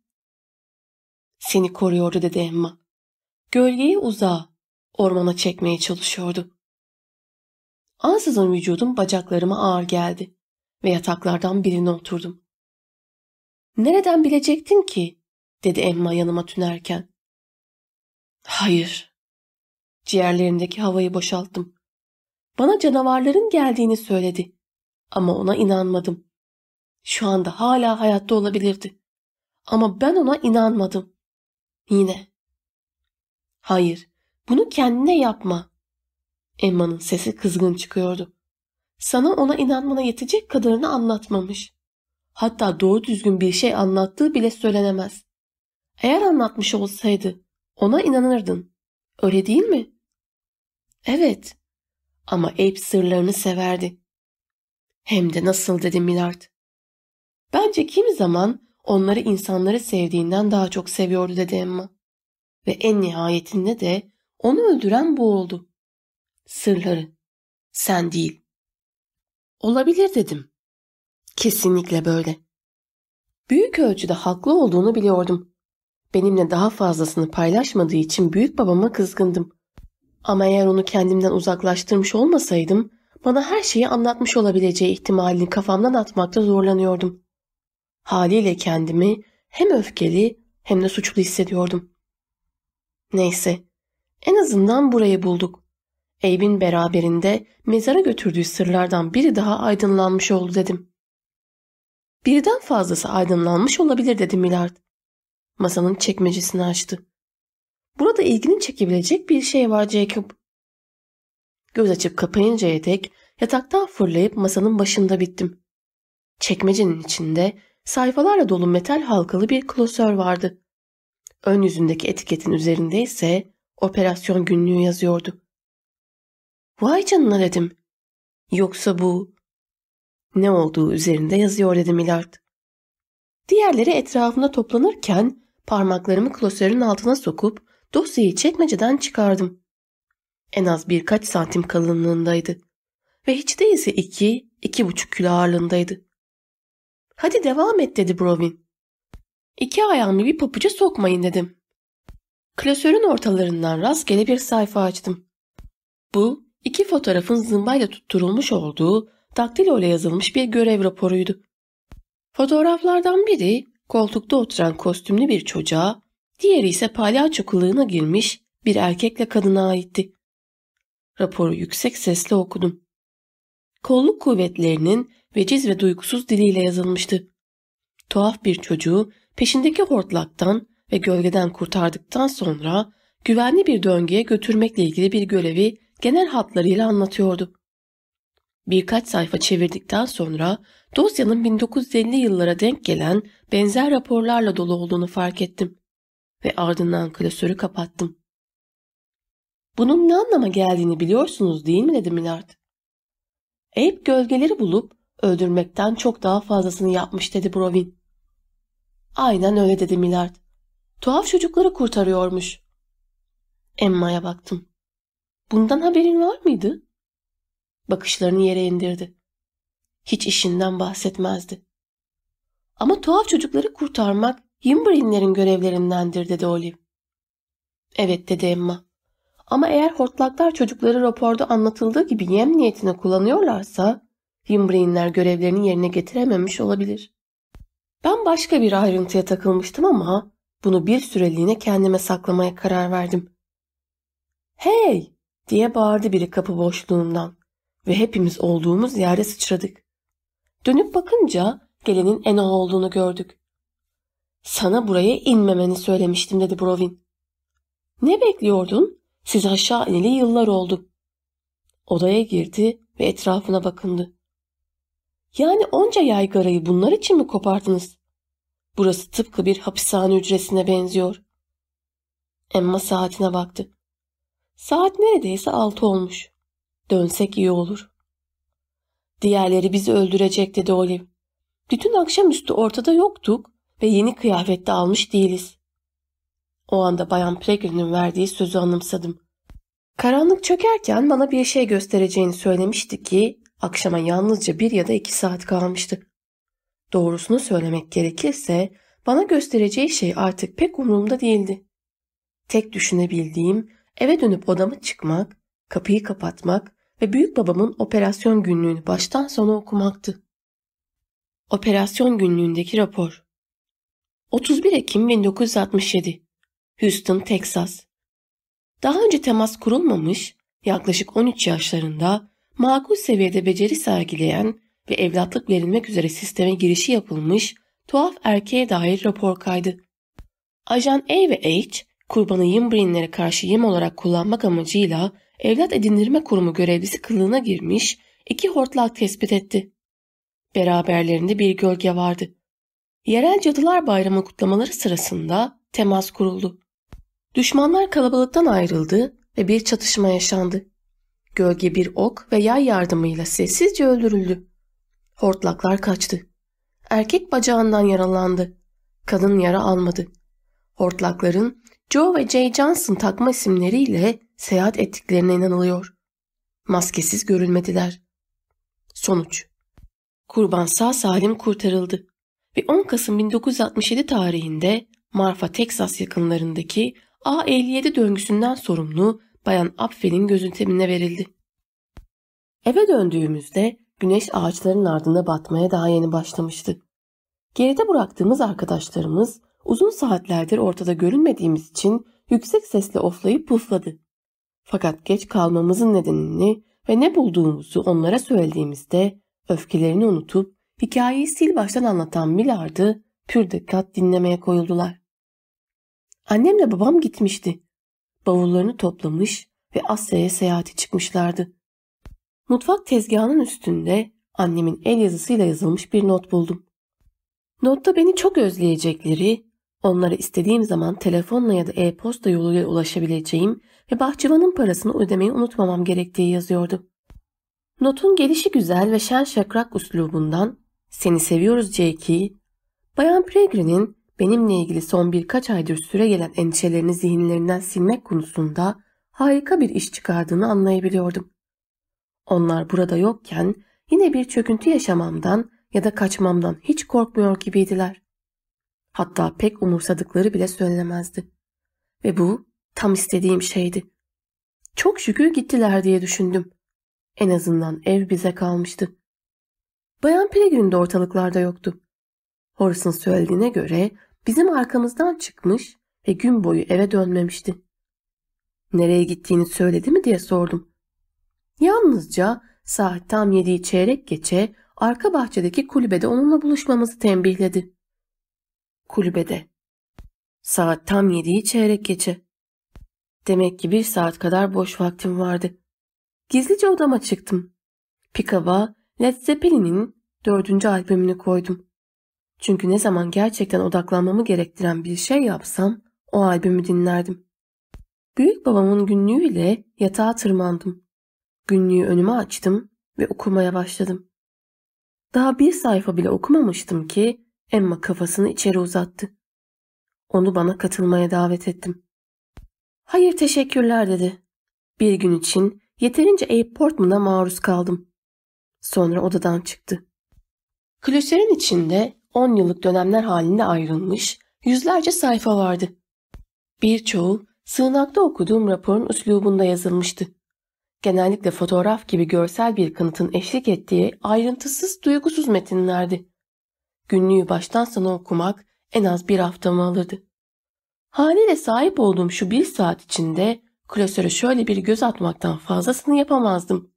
seni koruyordu dedi Emma. Gölgeyi uzağa, ormana çekmeye çalışıyordu. Ansızın vücudum bacaklarıma ağır geldi ve yataklardan birine oturdum. Nereden bilecektin ki? dedi Emma yanıma tünerken. Hayır. Ciğerlerindeki havayı boşalttım. Bana canavarların geldiğini söyledi. Ama ona inanmadım. Şu anda hala hayatta olabilirdi. Ama ben ona inanmadım. Yine. Hayır, bunu kendine yapma. Emma'nın sesi kızgın çıkıyordu. Sana ona inanmana yetecek kadarını anlatmamış. Hatta doğru düzgün bir şey anlattığı bile söylenemez. Eğer anlatmış olsaydı ona inanırdın. Öyle değil mi? Evet. Ama Abe sırlarını severdi. Hem de nasıl dedi Millard. Bence kimi zaman onları insanları sevdiğinden daha çok seviyordu dedi Emma. Ve en nihayetinde de onu öldüren bu oldu. Sırları. Sen değil. Olabilir dedim. Kesinlikle böyle. Büyük ölçüde haklı olduğunu biliyordum. Benimle daha fazlasını paylaşmadığı için büyük babama kızgındım. Ama eğer onu kendimden uzaklaştırmış olmasaydım bana her şeyi anlatmış olabileceği ihtimalini kafamdan atmakta zorlanıyordum. Haliyle kendimi hem öfkeli hem de suçlu hissediyordum. Neyse, en azından burayı bulduk. Abe'in beraberinde mezara götürdüğü sırlardan biri daha aydınlanmış oldu dedim. Birden fazlası aydınlanmış olabilir dedi Millard. Masanın çekmecesini açtı. Burada ilgini çekebilecek bir şey var Jacob. Göz açıp kapayıncaya dek yataktan fırlayıp masanın başında bittim. Çekmecenin içinde sayfalarla dolu metal halkalı bir klasör vardı. Ön yüzündeki etiketin üzerinde ise operasyon günlüğü yazıyordu. Vay canına dedim. Yoksa bu... Ne olduğu üzerinde yazıyor dedi Millard. Diğerleri etrafında toplanırken parmaklarımı klasörün altına sokup dosyayı çekmeceden çıkardım. En az birkaç santim kalınlığındaydı. Ve hiç değilse iki, iki buçuk kilo ağırlığındaydı. Hadi devam et dedi Brovin. İki ayağımı bir papuca sokmayın dedim. Klasörün ortalarından rastgele bir sayfa açtım. Bu iki fotoğrafın zımbayla tutturulmuş olduğu daktilo ile yazılmış bir görev raporuydu. Fotoğraflardan biri koltukta oturan kostümlü bir çocuğa, diğeri ise palyaço kılığına girmiş bir erkekle kadına aitti. Raporu yüksek sesle okudum. Kolluk kuvvetlerinin veciz ve duygusuz diliyle yazılmıştı. Tuhaf bir çocuğu peşindeki hortlaktan ve gölgeden kurtardıktan sonra güvenli bir döngüye götürmekle ilgili bir görevi genel hatlarıyla anlatıyordu. Birkaç sayfa çevirdikten sonra dosyanın 1950 yıllara denk gelen benzer raporlarla dolu olduğunu fark ettim ve ardından klasörü kapattım. Bunun ne anlama geldiğini biliyorsunuz değil mi dedi Millard. Abe gölgeleri bulup öldürmekten çok daha fazlasını yapmış dedi Brovin. Aynen öyle dedi Millard. Tuhaf çocukları kurtarıyormuş. Emma'ya baktım. Bundan haberin var mıydı? Bakışlarını yere indirdi. Hiç işinden bahsetmezdi. Ama tuhaf çocukları kurtarmak Yimbrinlerin görevlerindendir dedi Olive. Evet dedi Emma. Ama eğer hortlaklar çocukları raporda anlatıldığı gibi yem niyetine kullanıyorlarsa Yimbrinler görevlerini yerine getirememiş olabilir. Ben başka bir ayrıntıya takılmıştım ama bunu bir süreliğine kendime saklamaya karar verdim. Hey! diye bağırdı biri kapı boşluğundan ve hepimiz olduğumuz yerde sıçradık. Dönüp bakınca gelenin Eno olduğunu gördük. Sana buraya inmemeni söylemiştim dedi Brovin. Ne bekliyordun? Siz aşağı ineli yıllar oldu. Odaya girdi ve etrafına bakındı. Yani onca yaygarayı bunlar için mi kopardınız? Burası tıpkı bir hapishane hücresine benziyor. Emma saatine baktı. Saat neredeyse altı olmuş. Dönsek iyi olur. Diğerleri bizi öldürecek dedi Olive. Bütün akşamüstü ortada yoktuk ve yeni kıyafette almış değiliz. O anda Bayan Pregrin'in verdiği sözü anımsadım. Karanlık çökerken bana bir şey göstereceğini söylemişti ki akşama yalnızca bir ya da iki saat kalmıştı. Doğrusunu söylemek gerekirse bana göstereceği şey artık pek umurumda değildi. Tek düşünebildiğim eve dönüp odama çıkmak, kapıyı kapatmak ve büyük babamın operasyon günlüğünü baştan sona okumaktı. Operasyon günlüğündeki rapor 31 Ekim 1967 Houston, Texas Daha önce temas kurulmamış, yaklaşık 13 yaşlarında makul seviyede beceri sergileyen ve evlatlık verilmek üzere sisteme girişi yapılmış tuhaf erkeğe dair rapor kaydı. Ajan A ve H, kurbanı Yimbrinlere karşı yem olarak kullanmak amacıyla evlat edindirme kurumu görevlisi kılığına girmiş iki hortlak tespit etti. Beraberlerinde bir gölge vardı. Yerel Cadılar Bayramı kutlamaları sırasında temas kuruldu. Düşmanlar kalabalıktan ayrıldı ve bir çatışma yaşandı. Gölge bir ok ve yay yardımıyla sessizce öldürüldü. Hortlaklar kaçtı. Erkek bacağından yaralandı. Kadın yara almadı. Hortlakların Joe ve Jay Johnson takma isimleriyle seyahat ettiklerine inanılıyor. Maskesiz görülmediler. Sonuç Kurban sağ salim kurtarıldı ve 10 Kasım 1967 tarihinde Marfa, Texas yakınlarındaki A57 döngüsünden sorumlu Bayan Apfel'in gözetimine verildi. Eve döndüğümüzde güneş ağaçların ardında batmaya daha yeni başlamıştı. Geride bıraktığımız arkadaşlarımız uzun saatlerdir ortada görünmediğimiz için yüksek sesle oflayıp pufladı. Fakat geç kalmamızın nedenini ve ne bulduğumuzu onlara söylediğimizde öfkelerini unutup hikayeyi sil baştan anlatan Milard'ı pür dikkat dinlemeye koyuldular. Annemle babam gitmişti. Bavullarını toplamış ve Asya'ya seyahati çıkmışlardı. Mutfak tezgahının üstünde annemin el yazısıyla yazılmış bir not buldum. Notta beni çok özleyecekleri, onlara istediğim zaman telefonla ya da e-posta yoluyla ulaşabileceğim ve bahçıvanın parasını ödemeyi unutmamam gerektiği yazıyordu. Notun gelişi güzel ve şen şakrak üslubundan seni seviyoruz J.K. Bayan Pregrin'in benimle ilgili son birkaç aydır süre gelen endişelerini zihinlerinden silmek konusunda harika bir iş çıkardığını anlayabiliyordum. Onlar burada yokken yine bir çöküntü yaşamamdan ya da kaçmamdan hiç korkmuyor gibiydiler. Hatta pek umursadıkları bile söylenemezdi. Ve bu tam istediğim şeydi. Çok şükür gittiler diye düşündüm. En azından ev bize kalmıştı. Bayan Peregrin de ortalıklarda yoktu. Horace'ın söylediğine göre bizim arkamızdan çıkmış ve gün boyu eve dönmemişti. Nereye gittiğini söyledi mi diye sordum. Yalnızca saat tam yediği çeyrek geçe arka bahçedeki kulübede onunla buluşmamızı tembihledi. Kulübede. Saat tam yediği çeyrek geçe. Demek ki bir saat kadar boş vaktim vardı. Gizlice odama çıktım. Pikava Led Zeppelin'in dördüncü albümünü koydum. Çünkü ne zaman gerçekten odaklanmamı gerektiren bir şey yapsam o albümü dinlerdim. Büyük babamın günlüğüyle yatağa tırmandım. Günlüğü önüme açtım ve okumaya başladım. Daha bir sayfa bile okumamıştım ki Emma kafasını içeri uzattı. Onu bana katılmaya davet ettim. Hayır teşekkürler dedi. Bir gün için yeterince Abe Portman'a maruz kaldım. Sonra odadan çıktı. Klöserin içinde 10 yıllık dönemler halinde ayrılmış yüzlerce sayfa vardı. Birçoğu sığınakta okuduğum raporun üslubunda yazılmıştı. Genellikle fotoğraf gibi görsel bir kanıtın eşlik ettiği ayrıntısız, duygusuz metinlerdi. Günlüğü baştan sona okumak en az bir haftamı alırdı. Haliyle sahip olduğum şu bir saat içinde klasöre şöyle bir göz atmaktan fazlasını yapamazdım.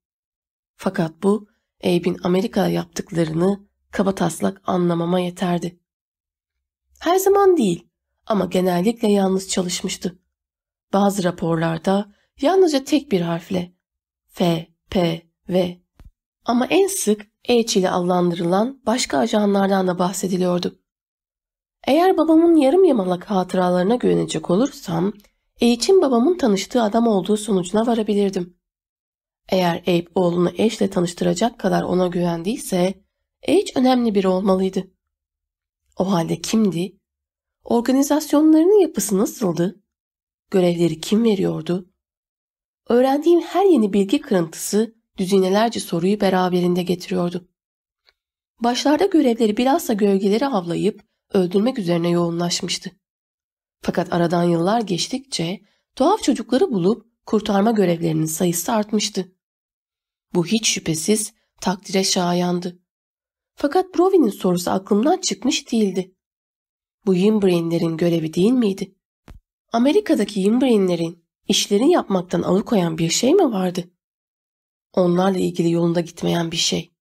Fakat bu Abe'in Amerika'da yaptıklarını kaba taslak anlamama yeterdi. Her zaman değil ama genellikle yalnız çalışmıştı. Bazı raporlarda yalnızca tek bir harfle F, P, V ama en sık H ile adlandırılan başka ajanlardan da bahsediliyordu. Eğer babamın yarım yamalak hatıralarına güvenecek olursam H'in babamın tanıştığı adam olduğu sonucuna varabilirdim. Eğer Abe oğlunu Ash'le tanıştıracak kadar ona güvendiyse H önemli biri olmalıydı. O halde kimdi? Organizasyonlarının yapısı nasıldı? Görevleri kim veriyordu? Öğrendiğim her yeni bilgi kırıntısı düzinelerce soruyu beraberinde getiriyordu. Başlarda görevleri bilhassa gölgeleri avlayıp öldürmek üzerine yoğunlaşmıştı. Fakat aradan yıllar geçtikçe tuhaf çocukları bulup kurtarma görevlerinin sayısı artmıştı. Bu hiç şüphesiz takdire şayandı. Fakat Brovy'nin sorusu aklımdan çıkmış değildi. Bu Yimbrain'lerin görevi değil miydi? Amerika'daki Yimbrain'lerin işlerini yapmaktan alıkoyan bir şey mi vardı? Onlarla ilgili yolunda gitmeyen bir şey.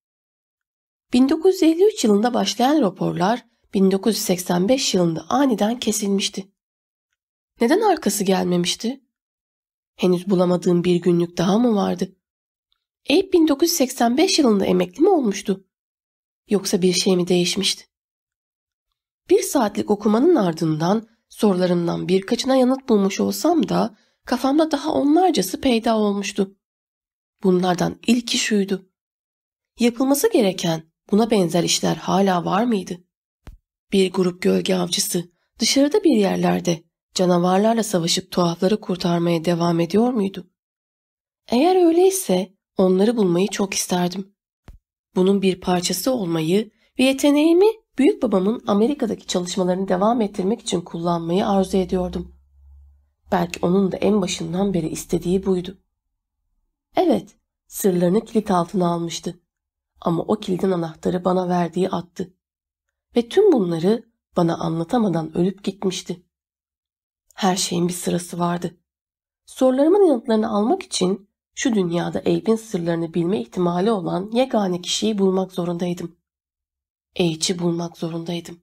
1953 yılında başlayan raporlar 1985 yılında aniden kesilmişti. Neden arkası gelmemişti? Henüz bulamadığım bir günlük daha mı vardı? Abe 1985 yılında emekli mi olmuştu? Yoksa bir şey mi değişmişti? Bir saatlik okumanın ardından sorularımdan birkaçına yanıt bulmuş olsam da kafamda daha onlarcası peyda olmuştu. Bunlardan ilki şuydu. Yapılması gereken buna benzer işler hala var mıydı? Bir grup gölge avcısı dışarıda bir yerlerde canavarlarla savaşıp tuhafları kurtarmaya devam ediyor muydu? Eğer öyleyse onları bulmayı çok isterdim. Bunun bir parçası olmayı ve yeteneğimi büyük babamın Amerika'daki çalışmalarını devam ettirmek için kullanmayı arzu ediyordum. Belki onun da en başından beri istediği buydu. Evet, sırlarını kilit altına almıştı. Ama o kilidin anahtarı bana verdiği attı. Ve tüm bunları bana anlatamadan ölüp gitmişti. Her şeyin bir sırası vardı. Sorularımın yanıtlarını almak için şu dünyada Abe'in sırlarını bilme ihtimali olan yegane kişiyi bulmak zorundaydım. Age'i bulmak zorundaydım.